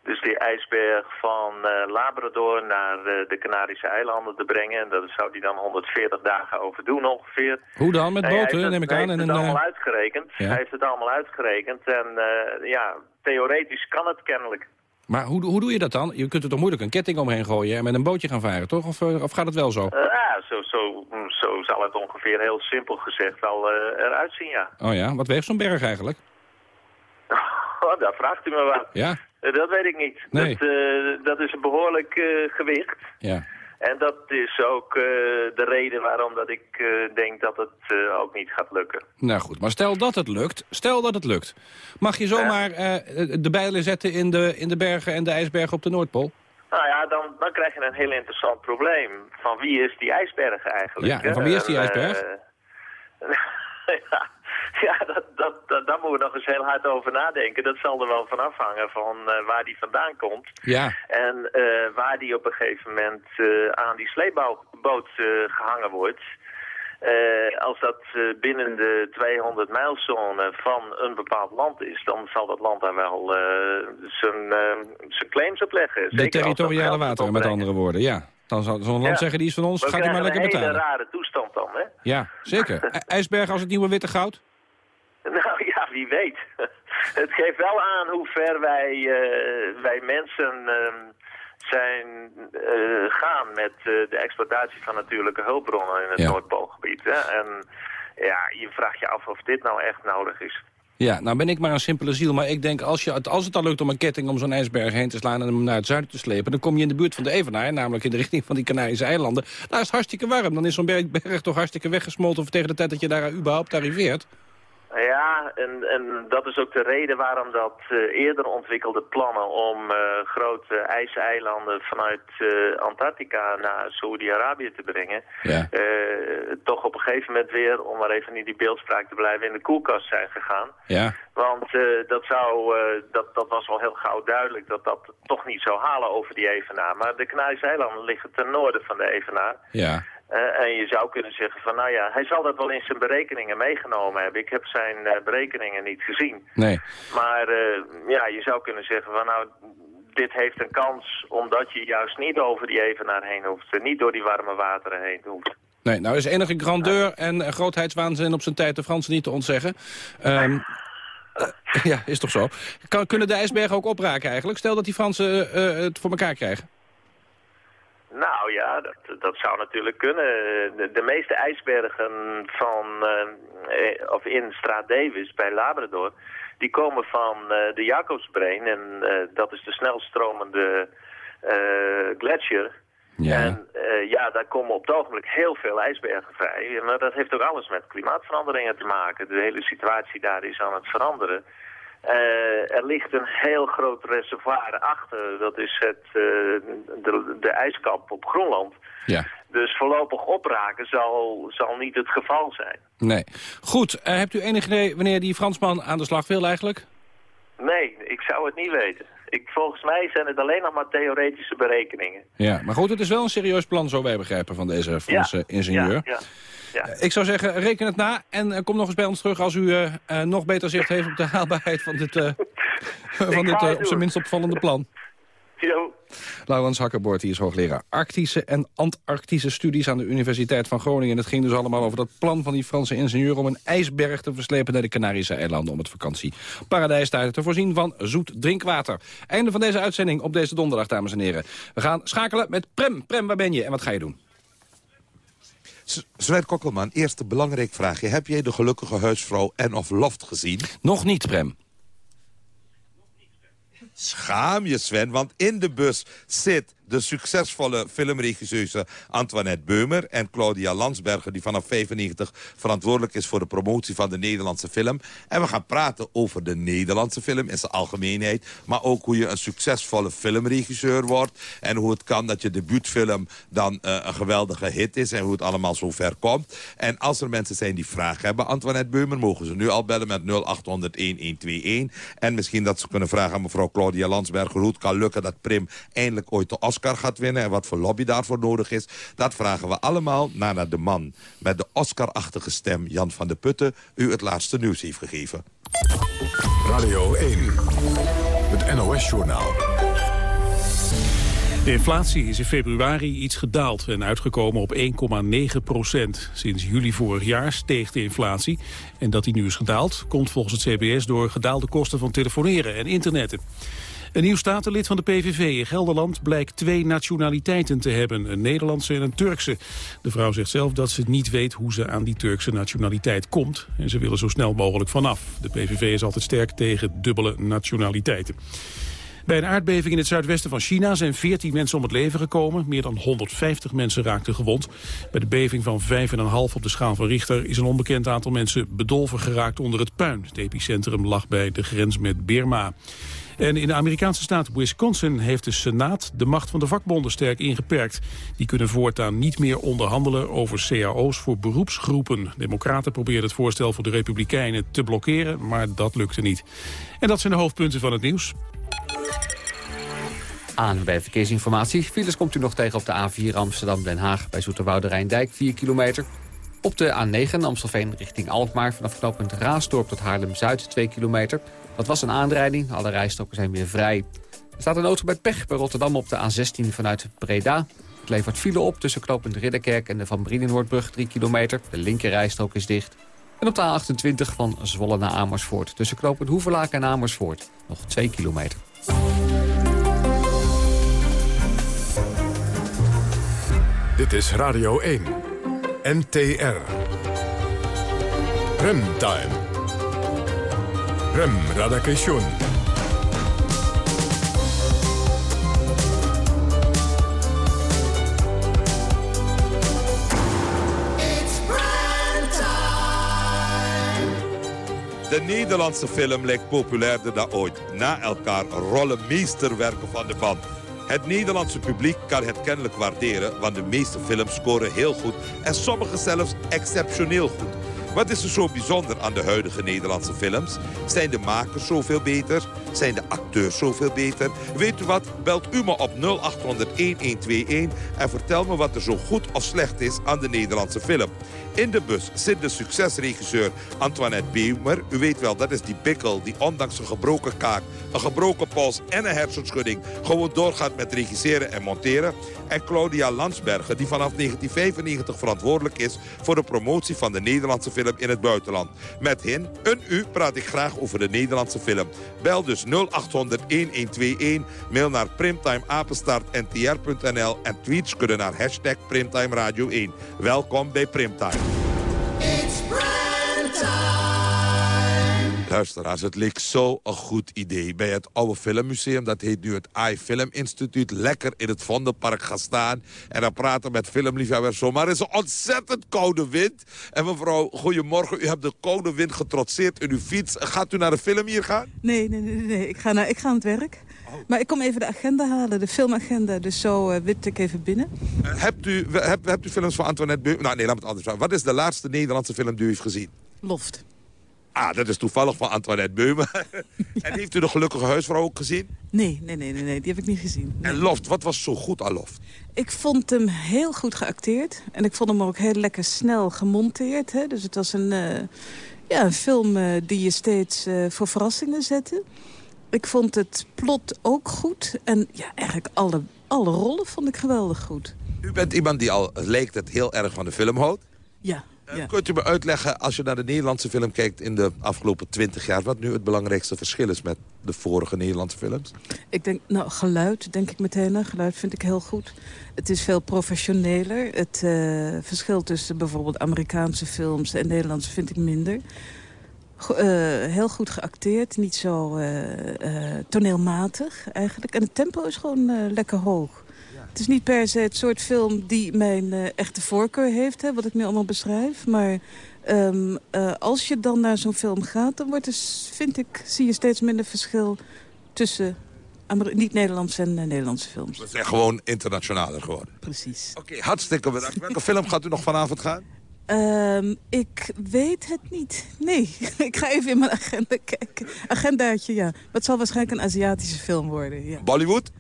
dus die ijsberg van eh, Labrador naar eh, de Canarische eilanden te brengen. En daar zou hij dan 140 dagen over doen ongeveer. Hoe dan? Met En hij boten, heeft het- neem ik hij aan. heeft En het allemaal eh, uitgerekend. ja. Hij heeft het allemaal uitgerekend en ja, theoretisch kan het kennelijk. Maar hoe, hoe doe je dat dan? Je kunt er toch moeilijk een ketting omheen gooien en met een bootje gaan varen, toch? Of, of gaat het wel zo? Ja, zo, zo, zo zal het ongeveer heel simpel gezegd wel eruit zien, ja. Oh ja, wat weegt zo'n berg eigenlijk? Oh, daar vraagt u me wat. Ja, dat weet ik niet. Nee. Dat, eh, dat is een behoorlijk eh, gewicht. ja. En dat is ook eh, de reden waarom dat ik eh, denk dat het eh, ook niet gaat lukken. Nou goed, maar stel dat het lukt. Stel dat het lukt. Mag je zomaar eh, de bijlen zetten in de, in de bergen en de ijsbergen op de Noordpool? Nou ja, dan, dan krijg je een heel interessant probleem. Van wie is die ijsberg eigenlijk? Ja, en van wie is die ijsberg? eh, ja, ja dat, dat, dat, daar moeten we nog eens heel hard over nadenken. Dat zal er wel van afhangen van eh, waar die vandaan komt. Ja. En eh, waar die op een gegeven moment eh, aan die sleepboot eh, gehangen wordt. Als dat binnen de 200 mijlzone van een bepaald land is, dan zal dat land daar wel zijn, zijn claims op leggen. De Zeker territoriale wateren, met andere woorden, ja. Dan zal zo'n land Ja. zeggen, die is van ons, gaat hij maar lekker krijgen een betalen. hele rare toestand dan, hè? Ja, zeker. IJsberg als het nieuwe witte goud? Nou ja, wie weet. Het geeft wel aan hoe ver wij, eh, wij mensen ehm, zijn eh, gaan met eh, de exploitatie van natuurlijke hulpbronnen in het Ja. Noordpoolgebied. Hè? En ja, je vraagt je af of dit nou echt nodig is. Ja, nou ben ik maar een simpele ziel. Maar ik denk, als, je, als het al lukt om een ketting om zo'n ijsberg heen te slaan... en hem naar het zuiden te slepen, dan kom je in de buurt van de Evenaar... namelijk in de richting van die Canarische eilanden. Daar is het hartstikke warm. Dan is zo'n berg, berg toch hartstikke weggesmolten... tegen de tijd dat je daar überhaupt arriveert. Ja, en, en dat is ook de reden waarom dat eh, eerder ontwikkelde plannen om eh, grote ijseilanden vanuit eh, Antarctica naar Saoedi-Arabië te brengen, Ja. toch op een gegeven moment weer, om maar even in die beeldspraak te blijven, in de koelkast zijn gegaan. Ja. Want dat, zou, dat, dat was al heel gauw duidelijk dat dat toch niet zou halen over die Evenaar. Maar de Canarische eilanden liggen ten noorden van de Evenaar. Ja. Eh, en je zou kunnen zeggen van, nou ja, hij zal dat wel in zijn berekeningen meegenomen hebben. Ik heb zijn eh, berekeningen niet gezien. Nee. Maar eh, ja, je zou kunnen zeggen van, nou, dit heeft een kans omdat je juist niet over die evenaar heen hoeft. Niet door die warme wateren heen hoeft. Nee, nou is enige grandeur en grootheidswaanzin op zijn tijd de Fransen niet te ontzeggen. Ehm, eh, ja, is toch zo. Kan, kunnen de ijsbergen ook opraken eigenlijk? Stel dat die Fransen het voor elkaar krijgen. Nou ja, dat, dat zou natuurlijk kunnen. De, de meeste ijsbergen van, eh, eh, of in Straat Davis bij Labrador, die komen van eh, de Jacobsbreen. En dat is de snelstromende gletsjer. Ja. En ja, daar komen op het ogenblik heel veel ijsbergen vrij. Maar dat heeft ook alles met klimaatveranderingen te maken. De hele situatie daar is aan het veranderen. Eh, er ligt een heel groot reservoir achter. Dat is het, eh, de, de ijskap op Groenland. Ja. Dus voorlopig opraken zal, zal niet het geval zijn. Nee. Goed, eh, hebt u enig idee wanneer die Fransman aan de slag wil eigenlijk? Nee, ik zou het niet weten. Ik, volgens mij zijn het alleen nog maar theoretische berekeningen. Ja, maar goed, het is wel een serieus plan, zo wij begrijpen, van deze Franse ingenieur. Ja, ja, ja. Eh, Ik zou zeggen, reken het na en eh, kom nog eens bij ons terug als u eh, nog beter zicht heeft op de haalbaarheid van dit, van dit op zijn minst opvallende plan. Jo. Laurens Hakkerboort, die is hoogleraar Arctische en Antarctische studies aan de Universiteit van Groningen. Het ging dus allemaal over dat plan van die Franse ingenieur om een ijsberg te verslepen naar de Canarische eilanden om het vakantieparadijs daar te voorzien van zoet drinkwater. Einde van deze uitzending op deze donderdag, dames en heren. We gaan schakelen met Prem. Prem, waar ben je en wat ga je doen? Sven Kokkelman, eerste belangrijk vraagje. Heb jij de gelukkige huisvrouw en of Loft gezien? Nog niet, Prem. Schaam je, Sven, want in de bus zit de succesvolle filmregisseuse Antoinette Beumer... en Claudia Landsberger, die vanaf 95 verantwoordelijk is... voor de promotie van de Nederlandse film. En we gaan praten over de Nederlandse film in zijn algemeenheid... maar ook hoe je een succesvolle filmregisseur wordt... en hoe het kan dat je debuutfilm dan uh, een geweldige hit is... en hoe het allemaal zo ver komt. En als er mensen zijn die vragen hebben, Antoinette Beumer... mogen ze nu al bellen met 0800-1121. En misschien dat ze kunnen vragen aan mevrouw Claudia Landsberger... hoe het kan lukken dat Prim eindelijk ooit de Oscar gaat winnen... en wat voor lobby daarvoor nodig is. Dat vragen we allemaal naar de man met de Oscar-achtige stem... Jan van de Putten, u het laatste nieuws heeft gegeven. Radio 1, het NOS-journaal. De inflatie is in februari iets gedaald en uitgekomen op 1,9 procent. Sinds juli vorig jaar steeg de inflatie. En dat die nu is gedaald komt volgens het CBS door gedaalde kosten van telefoneren en internetten. Een nieuw statenlid van de PVV in Gelderland blijkt twee nationaliteiten te hebben. Een Nederlandse en een Turkse. De vrouw zegt zelf dat ze niet weet hoe ze aan die Turkse nationaliteit komt. En ze willen zo snel mogelijk vanaf. De PVV is altijd sterk tegen dubbele nationaliteiten. Bij een aardbeving in het zuidwesten van China zijn 14 mensen om het leven gekomen. Meer dan 150 mensen raakten gewond. Bij de beving van 5,5 op de schaal van Richter is een onbekend aantal mensen bedolven geraakt onder het puin. Het epicentrum lag bij de grens met Birma. En in de Amerikaanse staat Wisconsin heeft de Senaat de macht van de vakbonden sterk ingeperkt. Die kunnen voortaan niet meer onderhandelen over cao's voor beroepsgroepen. Democraten probeerden het voorstel voor de Republikeinen te blokkeren, maar dat lukte niet. En dat zijn de hoofdpunten van het nieuws. Aan bij Verkeersinformatie. Files komt u nog tegen op de A4 Amsterdam-Den Haag bij Zoeterwoude Rijndijk, 4 kilometer. Op de A9 Amstelveen richting Alkmaar vanaf knooppunt Raasdorp tot Haarlem-Zuid, 2 kilometer. Dat was een aanrijding, alle rijstroken zijn weer vrij. Er staat een auto bij pech bij Rotterdam op de A16 vanuit Breda. Het levert file op tussen knooppunt Ridderkerk en de Van Brienenoordbrug 3 kilometer. De linker rijstrook is dicht. En op de A28 van Zwolle naar Amersfoort tussen knooppunt Hoevelaak en Amersfoort nog 2 kilometer. Dit is Radio 1. NTR. Remtime. Rem Radakation. De Nederlandse film lijkt populairder dan ooit. Na elkaar rollen meesterwerken van de band. Het Nederlandse publiek kan het kennelijk waarderen... want de meeste films scoren heel goed en sommige zelfs exceptioneel goed. Wat is er zo bijzonder aan de huidige Nederlandse films? Zijn de makers zoveel beter? Zijn de acteurs zoveel beter? Weet u wat? Belt u me op 0800-1121 en vertel me wat er zo goed of slecht is aan de Nederlandse film. In de bus zit de succesregisseur Antoinette Beumer. U weet wel, dat is die bikkel die ondanks een gebroken kaak, een gebroken pols en een hersenschudding... gewoon doorgaat met regisseren en monteren. En Claudia Landsberger, die vanaf 1995 verantwoordelijk is... voor de promotie van de Nederlandse film in het buitenland. Met hen, een u, praat ik graag over de Nederlandse film. Bel dus 0800-1121, mail naar primtimeapenstaartntr.nl... en tweets kunnen naar hashtag Primtime Radio 1. Welkom bij Primtime. Luisteraars, het leek zo een goed idee. Bij het oude filmmuseum, dat heet nu het AI Film Instituut... lekker in het Vondelpark gaan staan en dan praten met filmliefhebbers. Zo. Maar er is een ontzettend koude wind. En mevrouw, goedemorgen. U hebt de koude wind getrotseerd in uw fiets. Gaat u naar de film hier gaan? Nee, nee, nee. nee. Ik, ga naar, ik ga aan het werk. Maar ik kom even de agenda halen, de filmagenda. Dus zo uh, wit ik even binnen. Uh, hebt, u, hebt, hebt u films van Antoinette Beu... Nou, nee, laat me het anders vragen. Wat is de laatste Nederlandse film die u heeft gezien? Loft. Ah, dat is toevallig van Antoinette Beumer. en heeft u de gelukkige huisvrouw ook gezien? Nee, nee, nee, nee, nee die heb ik niet gezien. En Loft, wat was zo goed aan Loft? Ik vond hem heel goed geacteerd. En ik vond hem ook heel lekker snel gemonteerd. Hè? Dus het was een, uh, ja, een film uh, die je steeds uh, voor verrassingen zette. Ik vond het plot ook goed. En ja, eigenlijk alle, alle rollen vond ik geweldig goed. U bent iemand die al, lijkt het, heel erg van de film houdt? Ja. Ja. Kunt u me uitleggen, als je naar de Nederlandse film kijkt in de afgelopen twintig jaar... wat nu het belangrijkste verschil is met de vorige Nederlandse films? Ik denk, nou, geluid denk ik meteen. Geluid vind ik heel goed. Het is veel professioneler. Het uh, verschil tussen bijvoorbeeld Amerikaanse films en Nederlandse vind ik minder. Uh, heel goed geacteerd, niet zo uh, toneelmatig eigenlijk. En het tempo is gewoon lekker hoog. Het is niet per se het soort film die mijn eh, echte voorkeur heeft, hè, wat ik nu allemaal beschrijf. Maar ehm, eh, als je dan naar zo'n film gaat, dan wordt er, vind ik, zie je steeds minder verschil tussen niet-Nederlandse en eh, Nederlandse films. We zijn gewoon internationaler geworden. Precies. Oké, hartstikke bedankt. Welke film gaat u nog vanavond gaan? Ehm, ik weet het niet. Nee, ik ga even in mijn agenda kijken. Agendaatje, ja. Maar het zal waarschijnlijk een Aziatische film worden, ja. Bollywood?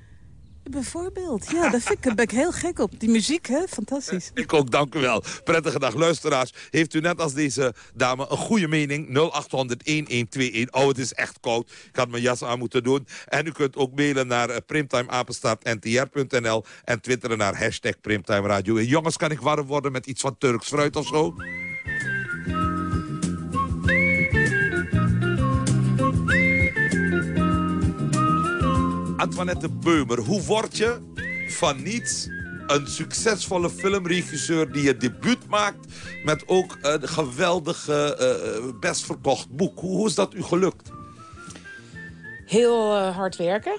Bijvoorbeeld, ja, daar, vind ik, ben ik heel gek op. Die muziek, hè, fantastisch. Ik ook, dank u wel. Prettige dag, luisteraars. Heeft u net als deze dame een goede mening? 0800-1121. Oh, het is echt koud. Ik had mijn jas aan moeten doen. En u kunt ook mailen naar uh, primtimeapenstaartntr.nl en twitteren naar hashtag Primtime Radio. En jongens, kan ik warm worden met iets van Turks fruit of zo? Antoinette Beumer, hoe word je van niets een succesvolle filmregisseur die je debuut maakt... met ook een geweldige, uh, best verkocht boek. Hoe, hoe, is dat u gelukt? Heel uh, hard werken.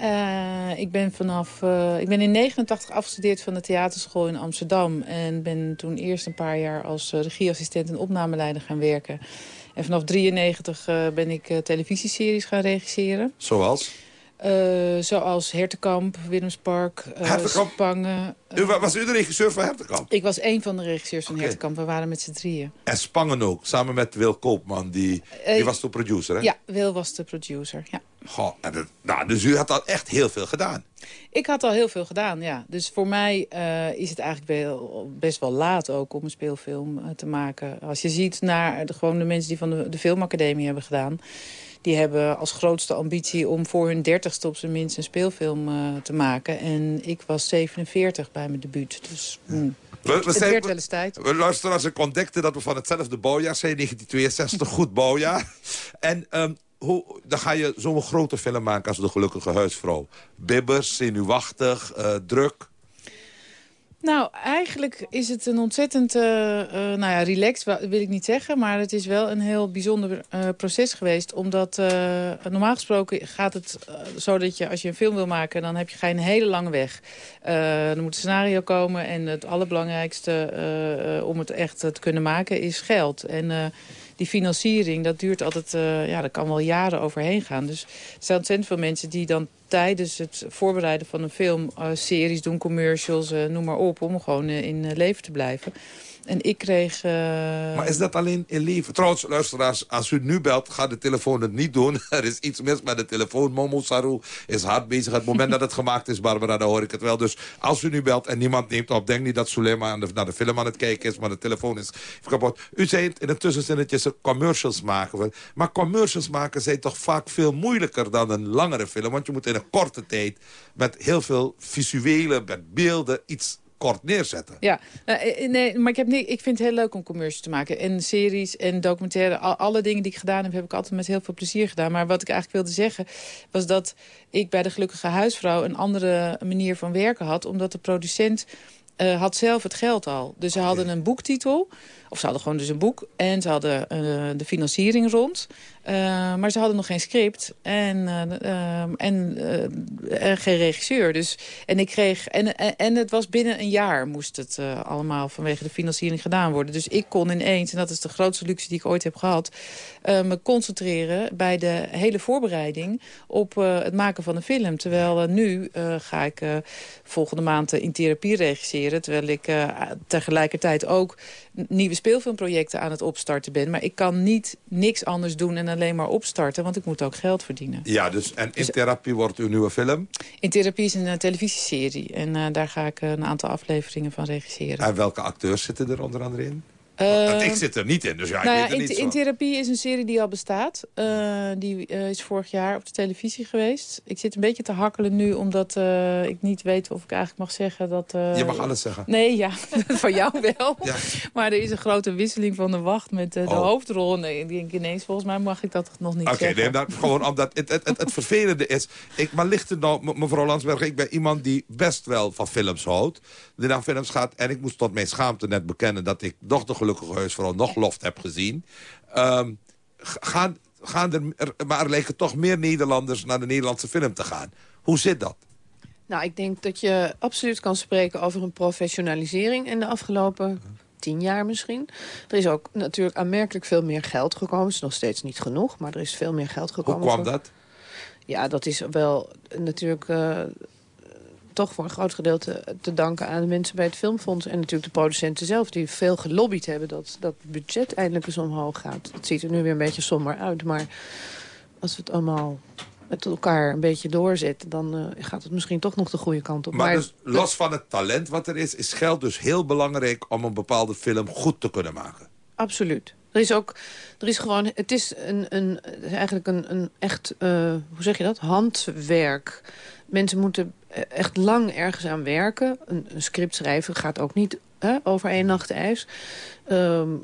Uh, ik, ben vanaf, uh, ik ben in 89 afgestudeerd van de theaterschool in Amsterdam. En ben toen eerst een paar jaar als uh, regieassistent en opnameleider gaan werken. En vanaf 93 ben ik televisieseries gaan regisseren. Zoals? Uh, zoals Hertekamp, Willemspark, uh, Hertekamp. Spangen. Uh, was u de regisseur van Hertekamp? Ik was een van de regisseurs van okay. Hertekamp. We waren met z'n drieën. En Spangen ook, samen met Wil Koopman. Die, die was de producer, hè? Ja, Wil was de producer, ja. Goh, en nou, dus u had al echt heel veel gedaan. Ik had al heel veel gedaan, ja. Dus voor mij is het eigenlijk wel, best wel laat ook om een speelfilm te maken. Als je ziet naar de, gewoon de mensen die van de, de filmacademie hebben gedaan die hebben als grootste ambitie om voor hun dertigste op zijn minst een speelfilm uh, te maken. En ik was 47 bij mijn debuut. Dus mm, we, we het zijn, werd wel eens tijd. We luisteren als ik ontdekte dat we van hetzelfde bouwjaar zijn, 1962, goed bouwjaar. En um, hoe, dan ga je zo'n grote film maken als De Gelukkige Huisvrouw. Bibbers, zenuwachtig, uh, druk. Nou, eigenlijk is het een ontzettend, uh, nou ja, relaxed wil ik niet zeggen. Maar het is wel een heel bijzonder uh, proces geweest. Omdat normaal gesproken gaat het zo dat je, als je een film wil maken... dan heb je, ga je een hele lange weg. er moet een scenario komen en het allerbelangrijkste om het echt te kunnen maken is geld. En die financiering, dat duurt altijd, uh, ja, dat kan wel jaren overheen gaan. Dus er zijn ontzettend veel mensen die dan tijdens het voorbereiden van een film... Uh, series doen, commercials, uh, noem maar op, om gewoon in leven te blijven. En ik kreeg... Uh... Maar is dat alleen in leven? Trouwens, luisteraars, als u nu belt, gaat de telefoon het niet doen. Er is iets mis met de telefoon. Momo Saru is hard bezig. Het moment dat het gemaakt is, Barbara, dan hoor ik het wel. Dus als u nu belt en niemand neemt op, denk niet dat Sulema naar de film aan het kijken is, maar de telefoon is kapot. U zei in het tussenzinnetje, ze commercials maken. Maar commercials maken zijn toch vaak veel moeilijker dan een langere film. Want je moet in een korte tijd met heel veel visuele, met beelden, iets kort neerzetten. Ja, nee, maar ik, heb niet, ik vind het heel leuk om commercials te maken. En series en documentaire, alle dingen die ik gedaan heb... heb ik altijd met heel veel plezier gedaan. Maar wat ik eigenlijk wilde zeggen, was dat ik bij de Gelukkige Huisvrouw... een andere manier van werken had, omdat de producent... Uh, had zelf het geld al. Dus ze hadden een boektitel, of ze hadden gewoon dus een boek... en ze hadden uh, de financiering rond... Uh, maar ze hadden nog geen script en, en, uh, en geen regisseur. Dus, en, ik kreeg, en, en, en het was binnen een jaar moest het allemaal vanwege de financiering gedaan worden. Dus ik kon ineens, en dat is de grootste luxe die ik ooit heb gehad... me concentreren bij de hele voorbereiding op het maken van een film. Terwijl nu ga ik volgende maand in therapie regisseren... terwijl ik tegelijkertijd ook nieuwe speelfilmprojecten aan het opstarten ben. Maar ik kan niet niks anders doen en alleen maar opstarten, want ik moet ook geld verdienen. Ja, dus en in therapie wordt uw nieuwe film? In therapie is een uh, televisieserie en uh, daar ga ik uh, een aantal afleveringen van regisseren. En welke acteurs zitten er onder andere in? Uh, ik zit er niet in, dus ja, nou ik weet er in, niet in, Therapie is een serie die al bestaat. Uh, die uh, is vorig jaar op de televisie geweest. Ik zit een beetje te hakkelen nu, omdat ik niet weet of ik eigenlijk mag zeggen dat... Je mag alles zeggen. Nee, ja, van jou wel. Ja. Maar er is een grote wisseling van de wacht met de Oh. hoofdrol. Nee, ik denk ineens, volgens mij mag ik dat nog niet Oké, zeggen. nee, dat, gewoon omdat het, het, het, het vervelende is... Ik, maar ligt er nou, me- mevrouw Landsberg, ik ben iemand die best wel van films houdt. Die naar films gaat. En ik moest tot mijn schaamte net bekennen... dat ik nog de gelukkige huisvrouw nog loft heb gezien. Ehm, gaan, gaan er, maar er lijken toch meer Nederlanders naar de Nederlandse film te gaan. Hoe zit dat? Nou, ik denk dat je absoluut kan spreken over een professionalisering in de afgelopen tien jaar misschien. Er is ook natuurlijk aanmerkelijk veel meer geld gekomen. Het is nog steeds niet genoeg, maar er is veel meer geld gekomen. Hoe kwam voor- dat? Ja, dat is wel natuurlijk eh, toch voor een groot gedeelte te danken aan de mensen bij het Filmfonds. En natuurlijk de producenten zelf, die veel gelobbyd hebben dat dat budget eindelijk eens omhoog gaat. Het ziet er nu weer een beetje somber uit, maar als we het allemaal met elkaar een beetje doorzetten... dan eh, gaat het misschien toch nog de goede kant op. Maar dus, los van het talent wat er is, is geld dus heel belangrijk om een bepaalde film goed te kunnen maken. Absoluut. Er is ook, er is gewoon, het is een, een, eigenlijk een, een echt, eh, hoe zeg je dat, handwerk. Mensen moeten echt lang ergens aan werken. Een, een script schrijven gaat ook niet hè, over één nacht ijs. Re-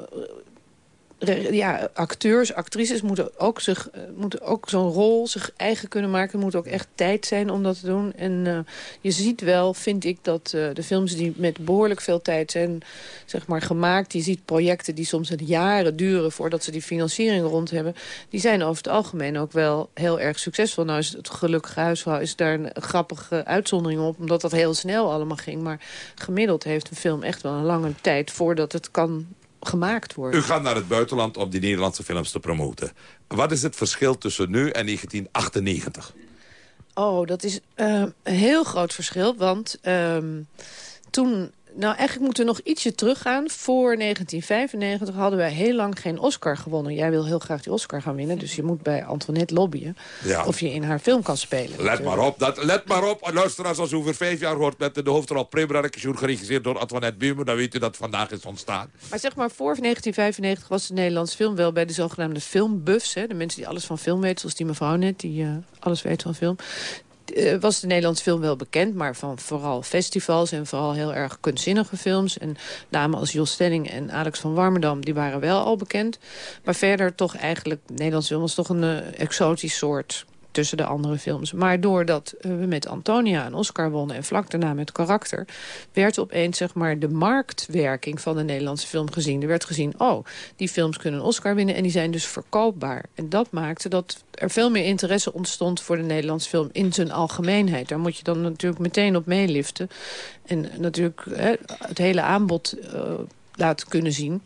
ja, acteurs, actrices moeten ook, zich, eh, moeten ook zo'n rol zich eigen kunnen maken. Er moet ook echt tijd zijn om dat te doen. En eh, je ziet wel, vind ik, dat eh, de films die met behoorlijk veel tijd zijn zeg maar, gemaakt... je ziet projecten die soms jaren duren voordat ze die financiering rond hebben... die zijn over het algemeen ook wel heel erg succesvol. Nou is het Gelukkige Huisvrouw is daar een grappige uitzondering op... omdat dat heel snel allemaal ging. Maar gemiddeld heeft een film echt wel een lange tijd voordat het kan gemaakt worden. U gaat naar het buitenland om die Nederlandse films te promoten. Wat is het verschil tussen nu en 1998? Oh, dat is eh, een heel groot verschil. Want ehm, toen... Nou, eigenlijk moeten we nog ietsje teruggaan. Voor 1995 hadden wij heel lang geen Oscar gewonnen. Jij wil heel graag die Oscar gaan winnen. Dus je moet bij Antoinette lobbyen. Ja. Of je in haar film kan spelen. Let maar op, dat, let maar op. Luisteraars, als u over vijf jaar hoort met de hoofdrol Prebrarkensjoen... geregisseerd door Antoinette Buurman, dan weet u dat vandaag is ontstaan. Maar zeg maar, voor 1995 was de Nederlandse film wel bij de zogenaamde filmbuffs. Hè, de mensen die alles van film weten, zoals die mevrouw net, die eh, alles weet van film. Eh, was de Nederlandse film wel bekend, maar van vooral festivals en vooral heel erg kunstzinnige films. En namen als Jos Stelling en Alex van Warmerdam, die waren wel al bekend. Maar verder toch eigenlijk, de Nederlandse film was toch een eh, exotisch soort tussen de andere films. Maar doordat eh, we met Antonia een Oscar wonnen... en vlak daarna met Karakter... werd opeens zeg maar, de marktwerking van de Nederlandse film gezien. Er werd gezien, oh, die films kunnen een Oscar winnen... en die zijn dus verkoopbaar. En dat maakte dat er veel meer interesse ontstond... voor de Nederlandse film in zijn algemeenheid. Daar moet je dan natuurlijk meteen op meeliften. En natuurlijk hè, het hele aanbod eh, laten kunnen zien...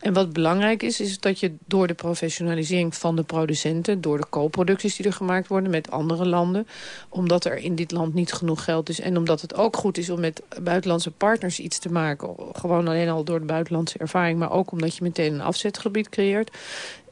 En wat belangrijk is, is dat je door de professionalisering van de producenten... door de co-producties die er gemaakt worden met andere landen... omdat er in dit land niet genoeg geld is... en omdat het ook goed is om met buitenlandse partners iets te maken... gewoon alleen al door de buitenlandse ervaring... maar ook omdat je meteen een afzetgebied creëert...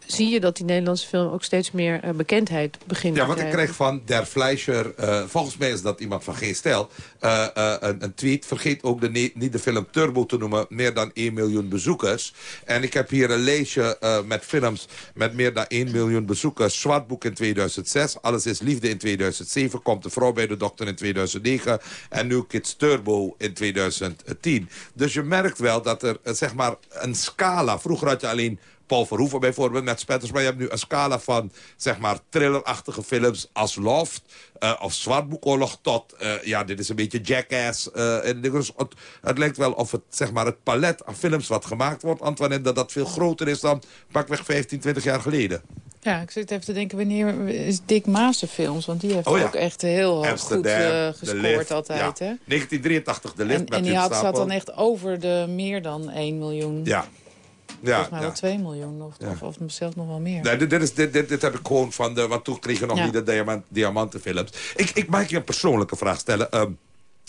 zie je dat die Nederlandse film ook steeds meer eh, bekendheid begint Ja, te wat ik krijgen. kreeg van Der Fleischer, eh, volgens mij is dat iemand van Geen Stijl, eh, een, een tweet. Vergeet ook de, ne- niet de film Turbo te noemen, meer dan 1 miljoen bezoekers. En ik heb hier een lijstje met films met meer dan 1 miljoen bezoekers. Zwartboek in 2006, Alles is Liefde in 2007, Komt de Vrouw bij de Dokter in 2009 en nu Kids Turbo in 2010. Dus je merkt wel dat er zeg maar een scala, vroeger had je alleen... Paul Verhoeven bijvoorbeeld met Spetters. Maar je hebt nu een scala van zeg maar thrillerachtige films als Loft... eh, of Zwartboekoorlog tot, eh, ja, dit is een beetje Jackass. eh, en dus het, het lijkt wel of het, zeg maar, het palet aan films wat gemaakt wordt, Antoinette... dat dat veel groter is dan pakweg 15, 20 jaar geleden. Ja, ik zit even te denken, wanneer is Dick Maas de films? Want die heeft Oh ja. ook echt heel hoog goed Amsterdam, The gescoord altijd. ja. Hè? 1983, De Lift En, met en die had, zat dan echt over de meer dan 1 miljoen. Ja. Ja, Volgens mij ja. wel 2 miljoen of, of, of zelfs nog wel meer. Nee, dit, dit, is, dit, dit, dit heb ik gewoon van de... Want toen kregen we nog niet de diamant, diamantenfilms. Ik, ik mag je een persoonlijke vraag stellen. Ehm,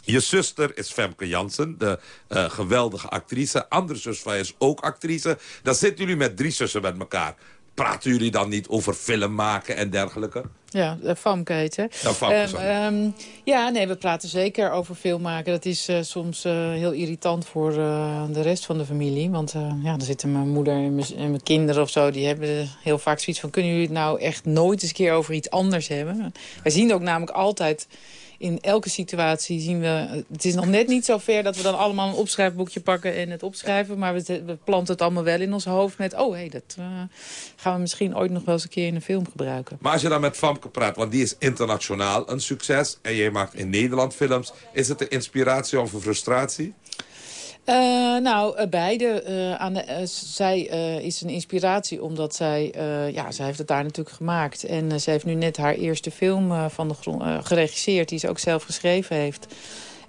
je zuster is Femke Jansen, de eh, geweldige actrice. Andere zus van je is ook actrice. Dan zitten jullie met drie zussen met elkaar. Praten jullie dan niet over film maken en dergelijke? Ja, de Famke heet hè. Ja, Famke, Ehm, ehm, ja, nee, we praten zeker over film maken. Dat is eh, soms eh, heel irritant voor eh, de rest van de familie. Want eh, ja, dan zitten mijn moeder en mijn, en mijn kinderen of zo... die hebben heel vaak zoiets van... kunnen jullie het nou echt nooit eens een keer over iets anders hebben? Wij zien ook namelijk altijd... In elke situatie zien we... Het is nog net niet zo ver dat we dan allemaal een opschrijfboekje pakken en het opschrijven. Maar we, we planten het allemaal wel in ons hoofd met... oh, hé, dat eh, gaan we misschien ooit nog wel eens een keer in een film gebruiken. Maar als je dan met Famke praat, want die is internationaal een succes... en jij maakt in Nederland films... is het een inspiratie of een frustratie? Uh, nou, uh, beide. Uh, aan de, zij is een inspiratie omdat zij... ja, zij heeft het daar natuurlijk gemaakt. En ze heeft nu net haar eerste film van de grond, geregisseerd... die ze ook zelf geschreven heeft.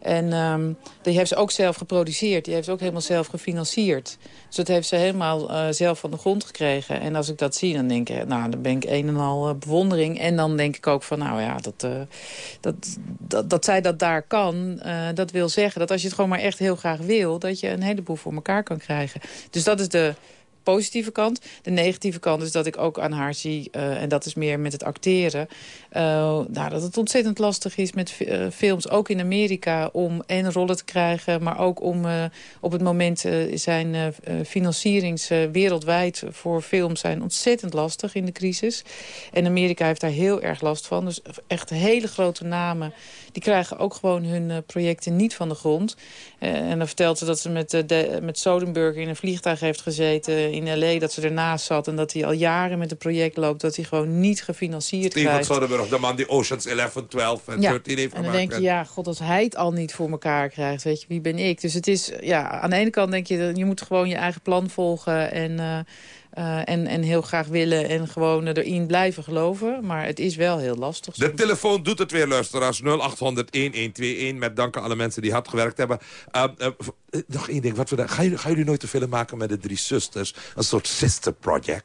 En um, die heeft ze ook zelf geproduceerd. Die heeft ze ook helemaal zelf gefinancierd. Dus dat heeft ze helemaal uh, zelf van de grond gekregen. En als ik dat zie, dan denk ik, nou, dan ben ik een en al uh, bewondering. En dan denk ik ook van, nou ja, dat, dat, dat, zij dat daar kan... dat wil zeggen dat als je het gewoon maar echt heel graag wil... dat je een heleboel voor elkaar kan krijgen. Dus dat is de positieve kant. De negatieve kant is dat ik ook aan haar zie, en dat is meer met het acteren... Uh, nou, dat het ontzettend lastig is met uh, films, ook in Amerika... om en rollen te krijgen, maar ook om op het moment zijn financierings wereldwijd voor films zijn ontzettend lastig in de crisis. En Amerika heeft daar heel erg last van. Dus echt hele grote namen die krijgen ook gewoon hun projecten niet van de grond. En dan vertelt ze dat ze met, de, met Sodenburg in een vliegtuig heeft gezeten in L.A. Dat ze ernaast zat en dat hij al jaren met een project loopt... dat hij gewoon niet gefinancierd Steven krijgt. Soderbergh, de man die Oceans 11, 12 en ja. 13 heeft En dan gemaakt. denk je, ja, god, als hij het al niet voor elkaar krijgt, weet je, wie ben ik? Dus het is, ja, aan de ene kant denk je, je moet gewoon je eigen plan volgen... en uh, en, en heel graag willen en gewoon erin blijven geloven. Maar het is wel heel lastig. De telefoon doet het weer, luisteraars. 0800-1121. Met dank aan alle mensen die hard gewerkt hebben. Uh, uh, nog één ding. Wat we gaan, jullie, gaan jullie nooit een film maken met de drie zusters? Een soort sister project?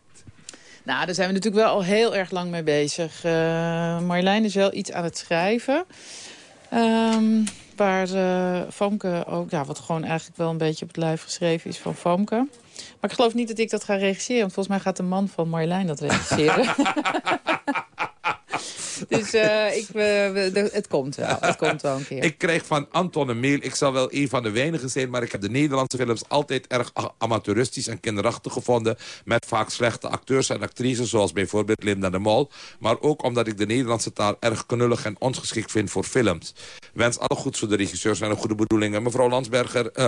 Nou, daar zijn we natuurlijk wel al heel erg lang mee bezig. Marjolein is wel iets aan het schrijven. Um, waar Famke ook, ja, wat gewoon eigenlijk wel een beetje op het lijf geschreven is van Famke. Maar ik geloof niet dat ik dat ga regisseren. Want volgens mij gaat de man van Marjolein dat regisseren. dus uh, ik, het komt wel. Het komt wel een keer. Ik kreeg van Anton een mail. Ik zal wel een van de weinigen zijn. Maar ik heb de Nederlandse films altijd erg amateuristisch en kinderachtig gevonden. Met vaak slechte acteurs en actrices. Zoals bijvoorbeeld Linda de Mol. Maar ook omdat ik de Nederlandse taal erg knullig en ongeschikt vind voor films. Wens alle goeds voor de regisseurs en een goede bedoelingen. Mevrouw Landsberger... Uh,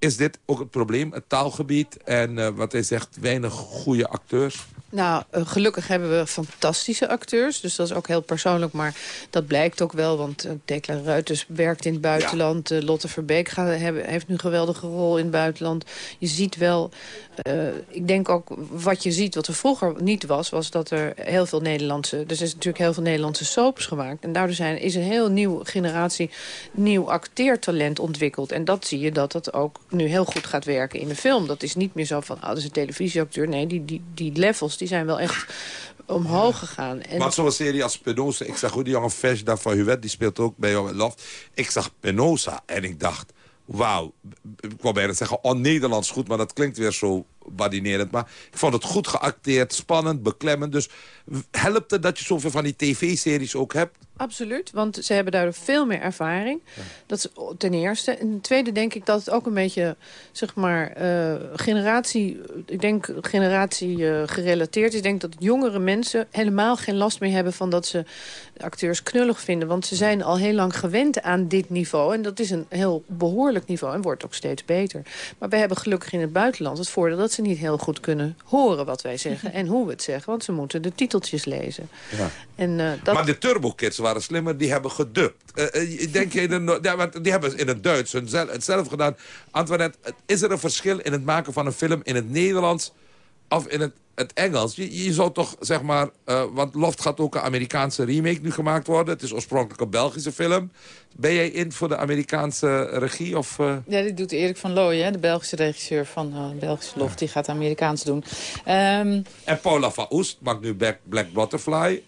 is dit ook het probleem, het taalgebied en uh, wat hij zegt, weinig goede acteurs? Nou, uh, gelukkig hebben we fantastische acteurs. Dus dat is ook heel persoonlijk, maar dat blijkt ook wel. Want uh, Declan Ruiters werkt in het buitenland. Ja. Lotte Verbeek gaat, hebben, heeft nu een geweldige rol in het buitenland. Je ziet wel, ik denk ook wat je ziet, wat er vroeger niet was... was dat er heel veel Nederlandse... Dus er is natuurlijk heel veel Nederlandse soaps gemaakt. En daardoor zijn, is een heel nieuwe generatie nieuw acteertalent ontwikkeld. En dat zie je dat dat ook nu heel goed gaat werken in de film. Dat is niet meer zo van, oh, dat is een televisieacteur. Nee, die, die, die levels die zijn wel echt omhoog gegaan. En... Maar zo'n serie als Penosa, ik zag Fesh daar van Huwet, die speelt ook bij in Loft. Ik zag Penosa en ik dacht, wauw, ik wou bijna zeggen on-Nederlands goed, maar dat klinkt weer zo badinerend. Maar ik vond het goed geacteerd, spannend, beklemmend. Dus helpt het dat je zoveel van die tv-series ook hebt? Absoluut, want ze hebben daar veel meer ervaring. Ja. Dat is ten eerste. En ten tweede denk ik dat het ook een beetje, zeg maar, uh, generatie... Ik denk generatie uh, gerelateerd is. Ik denk dat jongere mensen helemaal geen last meer hebben... van dat ze acteurs knullig vinden. Want ze zijn al heel lang gewend aan dit niveau. En dat is een heel behoorlijk niveau en wordt ook steeds beter. Maar we hebben gelukkig in het buitenland het voordeel... dat ze niet heel goed kunnen horen wat wij zeggen en hoe we het zeggen. Want ze moeten de titeltjes lezen. Ja. En, uh, dat... Maar de Turbo Kids waren slimmer, die hebben gedubt. Uh, denk je, in ja, want die hebben in het Duits hun zelf, het zelf gedaan. Antoinette, is er een verschil in het maken van een film in het Nederlands of in het, het Engels? Je, je zou toch, zeg maar, uh, want Loft gaat ook een Amerikaanse remake nu gemaakt worden. Het is oorspronkelijk een Belgische film. Ben jij in voor de Amerikaanse regie? Of, uh... Ja, dit doet Erik van Looy, de Belgische regisseur van uh, Belgische Loft. Die gaat Amerikaans doen. Um... En Paula van Oest maakt nu Black, Black Butterfly.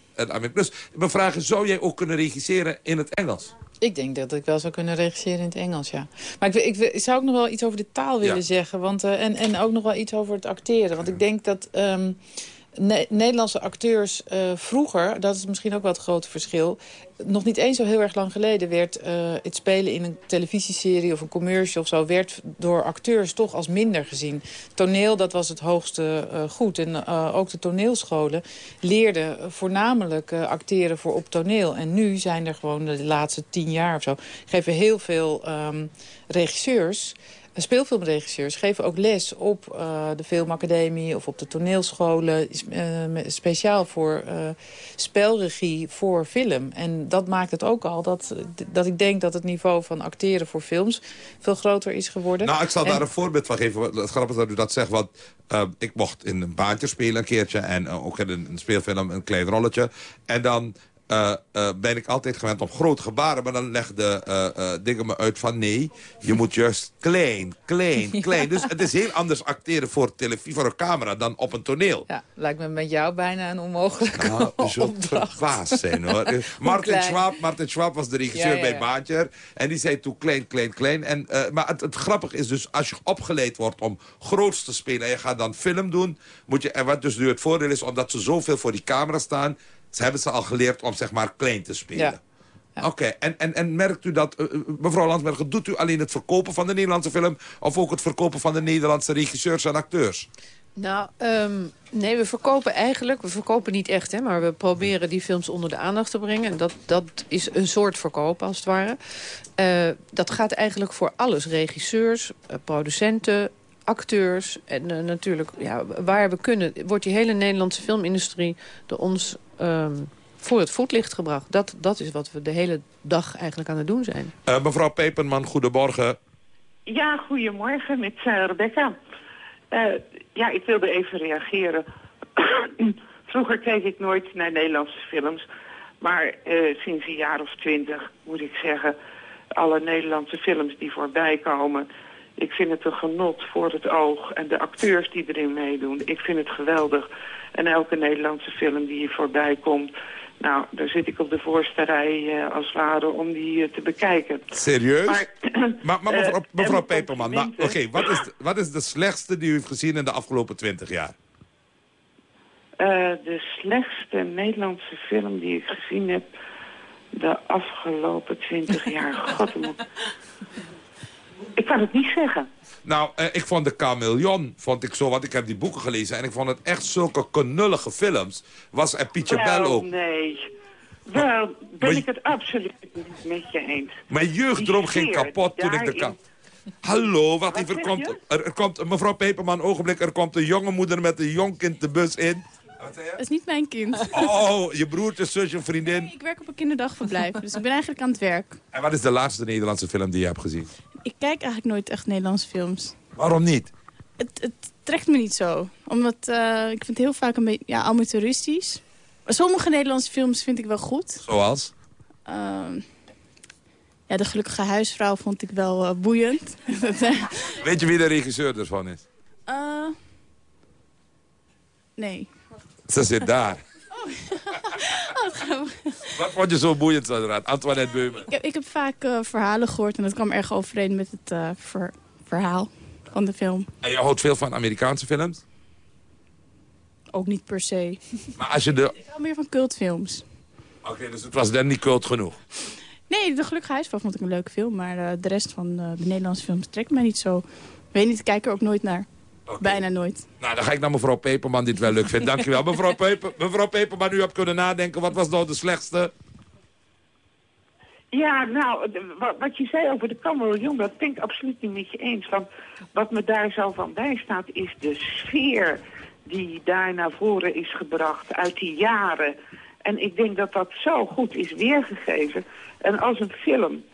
Dus mijn vraag is, zou jij ook kunnen regisseren in het Engels? Ik denk dat ik wel zou kunnen regisseren in het Engels, ja. Maar ik, ik, ik zou ook nog wel iets over de taal willen ja. zeggen. Want, uh, en, en ook nog wel iets over het acteren. Want ik denk dat... Um, Ne Nederlandse acteurs uh, vroeger, dat is misschien ook wel het grote verschil... nog niet eens zo heel erg lang geleden werd uh, het spelen in een televisieserie of een commercial of zo... werd door acteurs toch als minder gezien. Toneel, dat was het hoogste uh, goed. En ook de toneelscholen leerden voornamelijk acteren voor op toneel. En nu zijn er gewoon de laatste tien jaar of zo... geven heel veel um, regisseurs speelfilmregisseurs geven ook les op uh, de filmacademie of op de toneelscholen. Uh, speciaal voor uh, spelregie voor film. En dat maakt het ook al dat, dat ik denk dat het niveau van acteren voor films veel groter is geworden. Nou, ik zal en... daar een voorbeeld van geven. Het grappig dat u dat zegt, want ik mocht in een baantje spelen een keertje. En ook in een, een speelfilm een klein rolletje. En dan uh, uh, ben ik altijd gewend op grote gebaren. Maar dan legde uh, dingen me uit van nee, je moet juist klein, klein, klein. Dus het is heel anders acteren voor televisie, voor een camera dan op een toneel. Ja, lijkt me met jou bijna een onmogelijke nou, opdracht. verbaasd zijn hoor. Martin. Schwab, Martin Schwab was de regisseur Ja, bij. Baantjer. En die zei toen klein, klein, klein. En, maar het, het grappige is dus, als je opgeleid wordt om groots te spelen... en je gaat dan film doen, moet je, en wat dus nu het voordeel is... omdat ze zoveel voor die camera staan... ze hebben ze al geleerd om zeg maar klein te spelen. Ja. Oké, en, en, en merkt u dat, uh, mevrouw Landsberger, doet u alleen het verkopen van de Nederlandse film... of ook het verkopen van de Nederlandse regisseurs en acteurs? Nou, um, nee, we verkopen eigenlijk... We verkopen niet echt, hè, maar we proberen die films onder de aandacht te brengen. En dat, dat is een soort verkoop, als het ware. Uh, dat gaat eigenlijk voor alles. Regisseurs, producenten, acteurs. En uh, natuurlijk, ja, waar we kunnen... wordt die hele Nederlandse filmindustrie door ons... Um, voor het voetlicht gebracht. Dat, dat is wat we de hele dag eigenlijk aan het doen zijn. Uh, mevrouw Peperman, goedemorgen. Ja, goedemorgen met uh, Rebecca. Uh, ja, ik wilde even reageren. Vroeger keek ik nooit naar Nederlandse films. Maar uh, sinds een jaar of twintig moet ik zeggen... alle Nederlandse films die voorbij komen... ik vind het een genot voor het oog. En de acteurs die erin meedoen, ik vind het geweldig. En elke Nederlandse film die hier voorbij komt... Nou, daar zit ik op de voorste rij uh, als het ware om die uh, te bekijken. Serieus? Maar, maar, maar mevrouw, mevrouw Peperman, nou, oké, okay, wat, is de, wat is de slechtste die u heeft gezien in de afgelopen twintig jaar? de slechtste Nederlandse film die ik gezien heb de afgelopen twintig jaar. God. Ik kan het niet zeggen. Nou, eh, ik vond de Chameleon, vond ik zo, want ik heb die boeken gelezen... en ik vond het echt zulke knullige films. Was en Pietje wel, Bel ook. nee. Wel, ben maar, ik het absoluut niet met je eens. Mijn jeugddroom ging kapot toen ik de... Ka Hallo, wacht even, er komt, er, er, komt, mevrouw Peperman, ogenblik, er komt een jonge moeder met een jong kind de bus in. Dat is niet mijn kind. Oh, je broertje, zusje, vriendin. Nee, ik werk op een kinderdagverblijf, dus ik ben eigenlijk aan het werk. En wat is de laatste Nederlandse film die je hebt gezien? Ik kijk eigenlijk nooit echt Nederlandse films. Waarom niet? Het, het trekt me niet zo. Omdat uh, ik vind het heel vaak een beetje ja, amateuristisch. Sommige Nederlandse films vind ik wel goed. Zoals? Uh, ja, De Gelukkige Huisvrouw vond ik wel uh, boeiend. Weet je wie de regisseur ervan is? Nee. Ze zit daar. Oh. Wat vond je zo boeiend, inderdaad? Antoinette Beumer. Ik heb, ik heb vaak uh, verhalen gehoord en dat kwam erg overeen met het uh, ver, verhaal van de film. En je houdt veel van Amerikaanse films? Ook niet per se. Maar als je de... Ik hou meer van cultfilms. Oké, okay, dus het was dan niet cult genoeg? Nee, De Gelukkige Huisvrouw vond ik een leuke film. Maar uh, de rest van de Nederlandse films trekt mij niet zo. Weet niet, ik kijk er ook nooit naar. Okay. Bijna nooit. Nou, dan ga ik naar mevrouw Peperman die het wel leuk vindt. Dankjewel. mevrouw, Peper, mevrouw Peperman, u hebt kunnen nadenken. Wat was nou de slechtste? Ja, nou, wat je zei over de Cameroon, dat ben ik absoluut niet met je eens. Want wat me daar zo van bijstaat is de sfeer die daar naar voren is gebracht uit die jaren. En ik denk dat dat zo goed is weergegeven. En als een film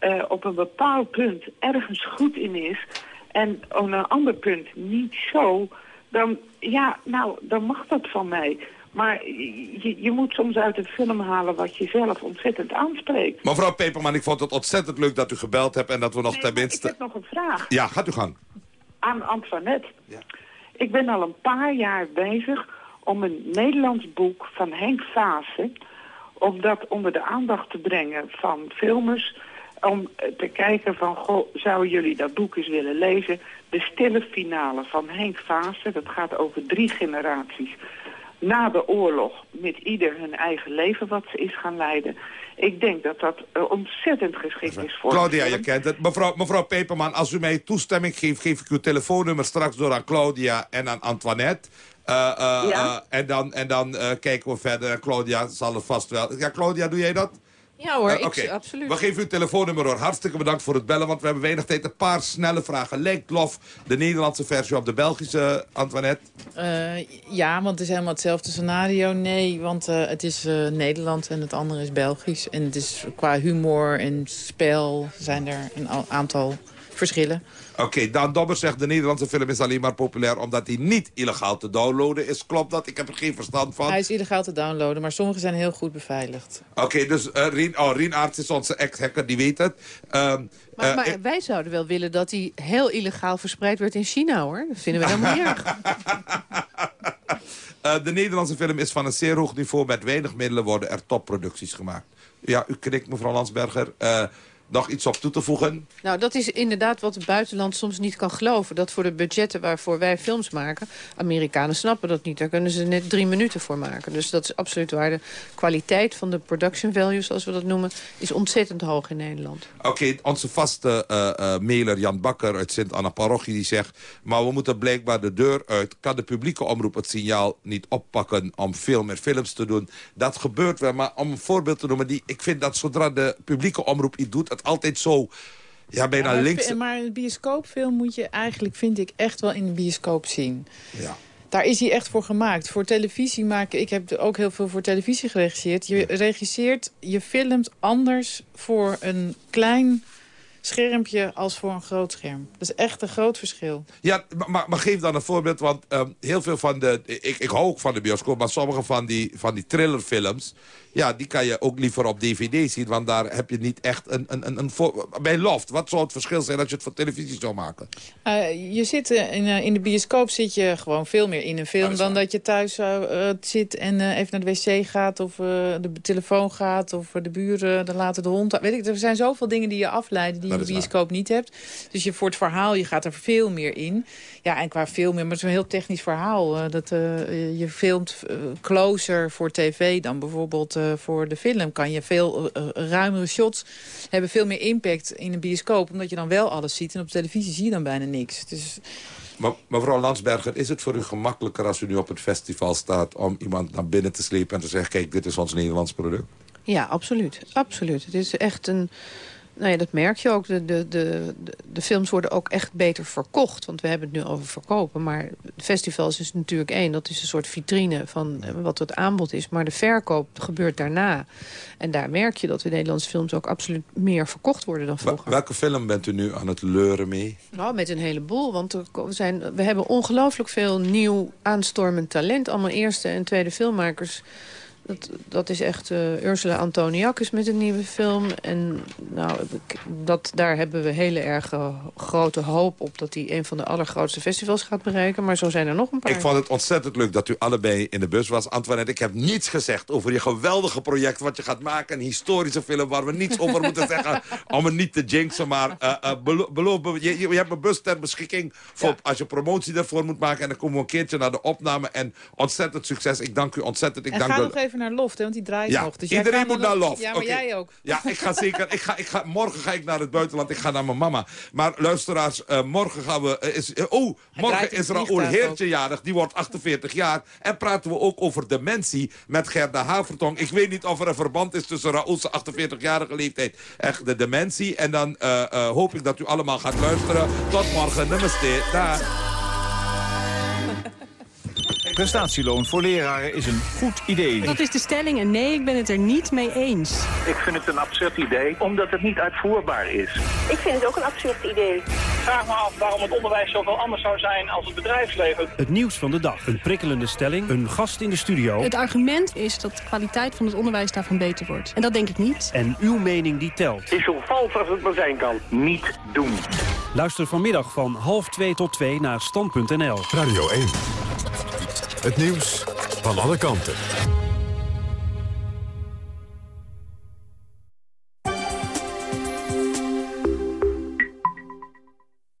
uh, op een bepaald punt ergens goed in is... en op een ander punt niet zo... dan, ja, nou, dan mag dat van mij. Maar je, je moet soms uit een film halen wat je zelf ontzettend aanspreekt. Mevrouw Peperman, ik vond het ontzettend leuk dat u gebeld hebt... en dat we nog nee, tenminste... ik heb nog een vraag. Ja, gaat u gang. Aan Antoinette. Ja. Ik ben al een paar jaar bezig om een Nederlands boek van Henk Vaassen... om dat onder de aandacht te brengen van filmers... om te kijken van, goh, zouden jullie dat boek eens willen lezen? De stille finale van Henk Vaassen, dat gaat over drie generaties... na de oorlog, met ieder hun eigen leven wat ze is gaan leiden... Ik denk dat dat uh, ontzettend geschikt is voor... Claudia, je kent het. Mevrouw, mevrouw Peperman, als u mij toestemming geeft... geef ik uw telefoonnummer straks door aan Claudia en aan Antoinette. Uh, uh, ja. en dan, en dan kijken we verder. En Claudia zal het vast wel... Ja, Claudia, doe jij dat? Ja hoor, Eh, ik, oké. absoluut. We geven uw telefoonnummer hoor. Hartstikke bedankt voor het bellen, want we hebben weinig tijd. Een paar snelle vragen. Lijkt Lof de Nederlandse versie op de Belgische, Antoinette? Eh, ja, want het is helemaal hetzelfde scenario. Nee, want eh, het is Nederland en het andere is Belgisch. En het is qua humor en spel zijn er een aantal verschillen. Oké, Daan Dobber zegt de Nederlandse film is alleen maar populair omdat hij niet illegaal te downloaden is. Klopt dat? Ik heb er geen verstand van. Hij is illegaal te downloaden, maar sommige zijn heel goed beveiligd. Oké, dus eh Rien, oh, Rien Aerts is onze ex-hacker, die weet het. Ehm, Maar, eh, maar ik- wij zouden wel willen dat hij heel illegaal verspreid werd in China, hoor. Dat vinden we helemaal niet erg. eh, de Nederlandse film is van een zeer hoog niveau. Met weinig middelen worden er topproducties gemaakt. Ja, u knikt, mevrouw Landsberger. Nog iets op toe te voegen? Nou, dat is inderdaad wat het buitenland soms niet kan geloven. Dat voor de budgetten waarvoor wij films maken... Amerikanen snappen dat niet. Daar kunnen ze net drie minuten voor maken. Dus dat is absoluut waar. De kwaliteit van de production value, zoals we dat noemen... is ontzettend hoog in Nederland. Oké, onze vaste eh, mailer Jan Bakker uit Sint-Anna Parochie die zegt... maar we moeten blijkbaar de deur uit. Kan de publieke omroep het signaal niet oppakken om veel meer films te doen? Dat gebeurt wel, maar om een voorbeeld te noemen... Die, ik vind dat zodra de publieke omroep iets doet... het altijd zo, ja, bijna maar, links... maar een bioscoopfilm moet je eigenlijk, vind ik, echt wel in de bioscoop zien. Ja. Daar is hij echt voor gemaakt. Voor televisie maken, ik heb ook heel veel voor televisie geregisseerd. Je regisseert, je filmt anders voor een klein schermpje als voor een groot scherm. Dat is echt een groot verschil. Ja, maar- maar, maar geef dan een voorbeeld, want ehm, heel veel van de... Ik, ik hou ook van de bioscoop, maar sommige van die, van die thrillerfilms... ja, die kan je ook liever op dvd zien, want daar heb je niet echt een... een, een, een voor, bij Loft, wat zou het verschil zijn als je het voor televisie zou maken? Eh, je zit eh, in, eh, in de bioscoop zit je gewoon veel meer in een film... dan dat je thuis zit en even naar de wc gaat... of de telefoon gaat of de buren dan laten de hond... Weet ik, er zijn zoveel dingen die je afleiden die je in de bioscoop niet hebt. Dus je, voor het verhaal, je gaat er veel meer in. Ja, en qua veel meer, maar het is een heel technisch verhaal. dat, je filmt closer voor tv dan bijvoorbeeld voor de film. Kan je veel eh, eh, ruimere shots hebben veel meer impact in een bioscoop... omdat je dan wel alles ziet en op televisie zie je dan bijna niks. Dus Maar, mevrouw Landsberger, is het voor u gemakkelijker als u nu op het festival staat... om iemand naar binnen te slepen en te zeggen... kijk, dit is ons Nederlands product? Ja, absoluut. Absoluut. Het is echt een... Nou ja, dat merk je ook. De, de, de, de- films worden ook echt beter verkocht. Want we hebben het nu over verkopen. Maar festivals is natuurlijk één. Dat is een soort vitrine van eh, wat het aanbod is. Maar de verkoop gebeurt daarna. En daar merk je dat de Nederlandse films ook absoluut meer verkocht worden dan vroeger. welke film bent u nu aan het leuren mee? Nou, met een heleboel. Want er ko- zijn, we hebben ongelooflijk veel nieuw aanstormend talent. Allemaal eerste en tweede filmmakers. Dat, dat is echt eh, Ursula Antoniakis met een nieuwe film. En nou, dat, daar hebben we hele erg grote hoop op... dat hij een van de allergrootste festivals gaat bereiken. Maar zo zijn er nog een paar. Ik vond het ontzettend leuk dat u allebei in de bus was. Antoinette, ik heb niets gezegd over je geweldige project... wat je gaat maken, een historische film waar we niets over moeten zeggen... om het niet te jinxen, maar eh, belo- beloof. Je, hebt een bus ter beschikking voor als je promotie ervoor moet maken... en dan komen we een keertje naar de opname en ontzettend succes. Ik dank u ontzettend. Ik en dank nog even naar Loft, hè, want die draait Ja, nog. Dus jij iedereen gaat moet naar Loft. Ja, maar jij ook. Ja, ik ga zeker. Ik ga, ik ga, morgen ga ik naar het buitenland. Ik ga naar mijn mama. Maar luisteraars, eh, morgen gaan we... eh, is, eh, oh, morgen is Raoul Heertje jarig. Die wordt 48 jaar. En praten we ook over dementie met Gerda Havertong. Ik weet niet of er een verband is tussen Raoul's 48-jarige leeftijd en de dementie. En dan hoop ik dat u allemaal gaat luisteren. Tot morgen. Namaste. Dag. Prestatieloon voor leraren is een goed idee. Dat is de stelling en nee, ik ben het er niet mee eens. Ik vind het een absurd idee, omdat het niet uitvoerbaar is. Ik vind het ook een absurd idee. vraag me af waarom het onderwijs zoveel anders zou zijn als het bedrijfsleven. Het nieuws van de dag. Een prikkelende stelling. Een gast in de studio. Het argument is dat de kwaliteit van het onderwijs daarvan beter wordt. En dat denk ik niet. En uw mening die telt. Is zo vals als het maar zijn kan. Niet doen. Luister vanmiddag van half 2 tot 2 naar stand.nl. Radio 1. Het nieuws van alle kanten.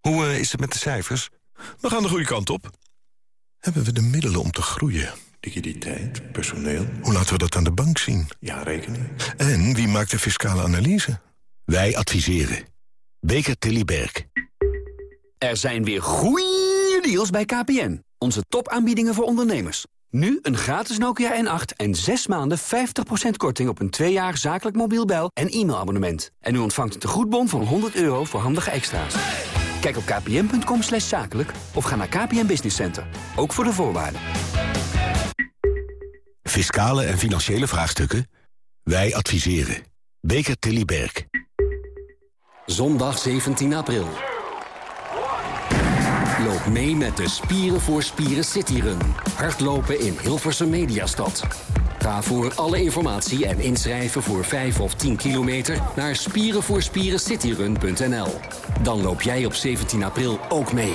Hoe eh, is het met de cijfers? We gaan de goede kant op. Hebben we de middelen om te groeien? Liquiditeit, personeel. Hoe laten we dat aan de bank zien? Ja, rekening. En wie maakt de fiscale analyse? Wij adviseren. Beker Tilly Berg. Er zijn weer goeie deals bij KPN. Onze topaanbiedingen voor ondernemers. Nu een gratis Nokia N8 en 6 maanden 50% korting op een 2 jaar zakelijk mobiel bel- en e-mailabonnement. En u ontvangt een tegoedbon van 100 euro voor handige extra's. Kijk op kpn.com slash zakelijk of ga naar KPN Business Center. Ook voor de voorwaarden. Fiscale en financiële vraagstukken? Wij adviseren. Beker Tilly Berg. Zondag 17 april. Loop mee met de Spieren voor Spieren Cityrun. Hardlopen in Hilversum Mediastad. Ga voor alle informatie en inschrijven voor 5 of 10 kilometer naar spierenvoorspierencityrun.nl. Dan loop jij op 17 april ook mee.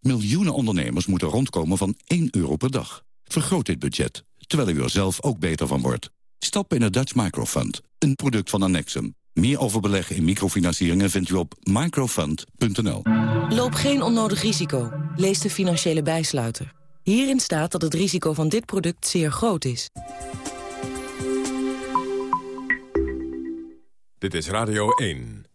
Miljoenen ondernemers moeten rondkomen van 1 euro per dag. Vergroot dit budget, terwijl u er zelf ook beter van wordt. Stap in het Dutch Microfund, een product van Annexum. Meer over beleggen in microfinancieringen vindt u op microfund.nl. Loop geen onnodig risico. Lees de financiële bijsluiter. Hierin staat dat het risico van dit product zeer groot is. Dit is Radio 1.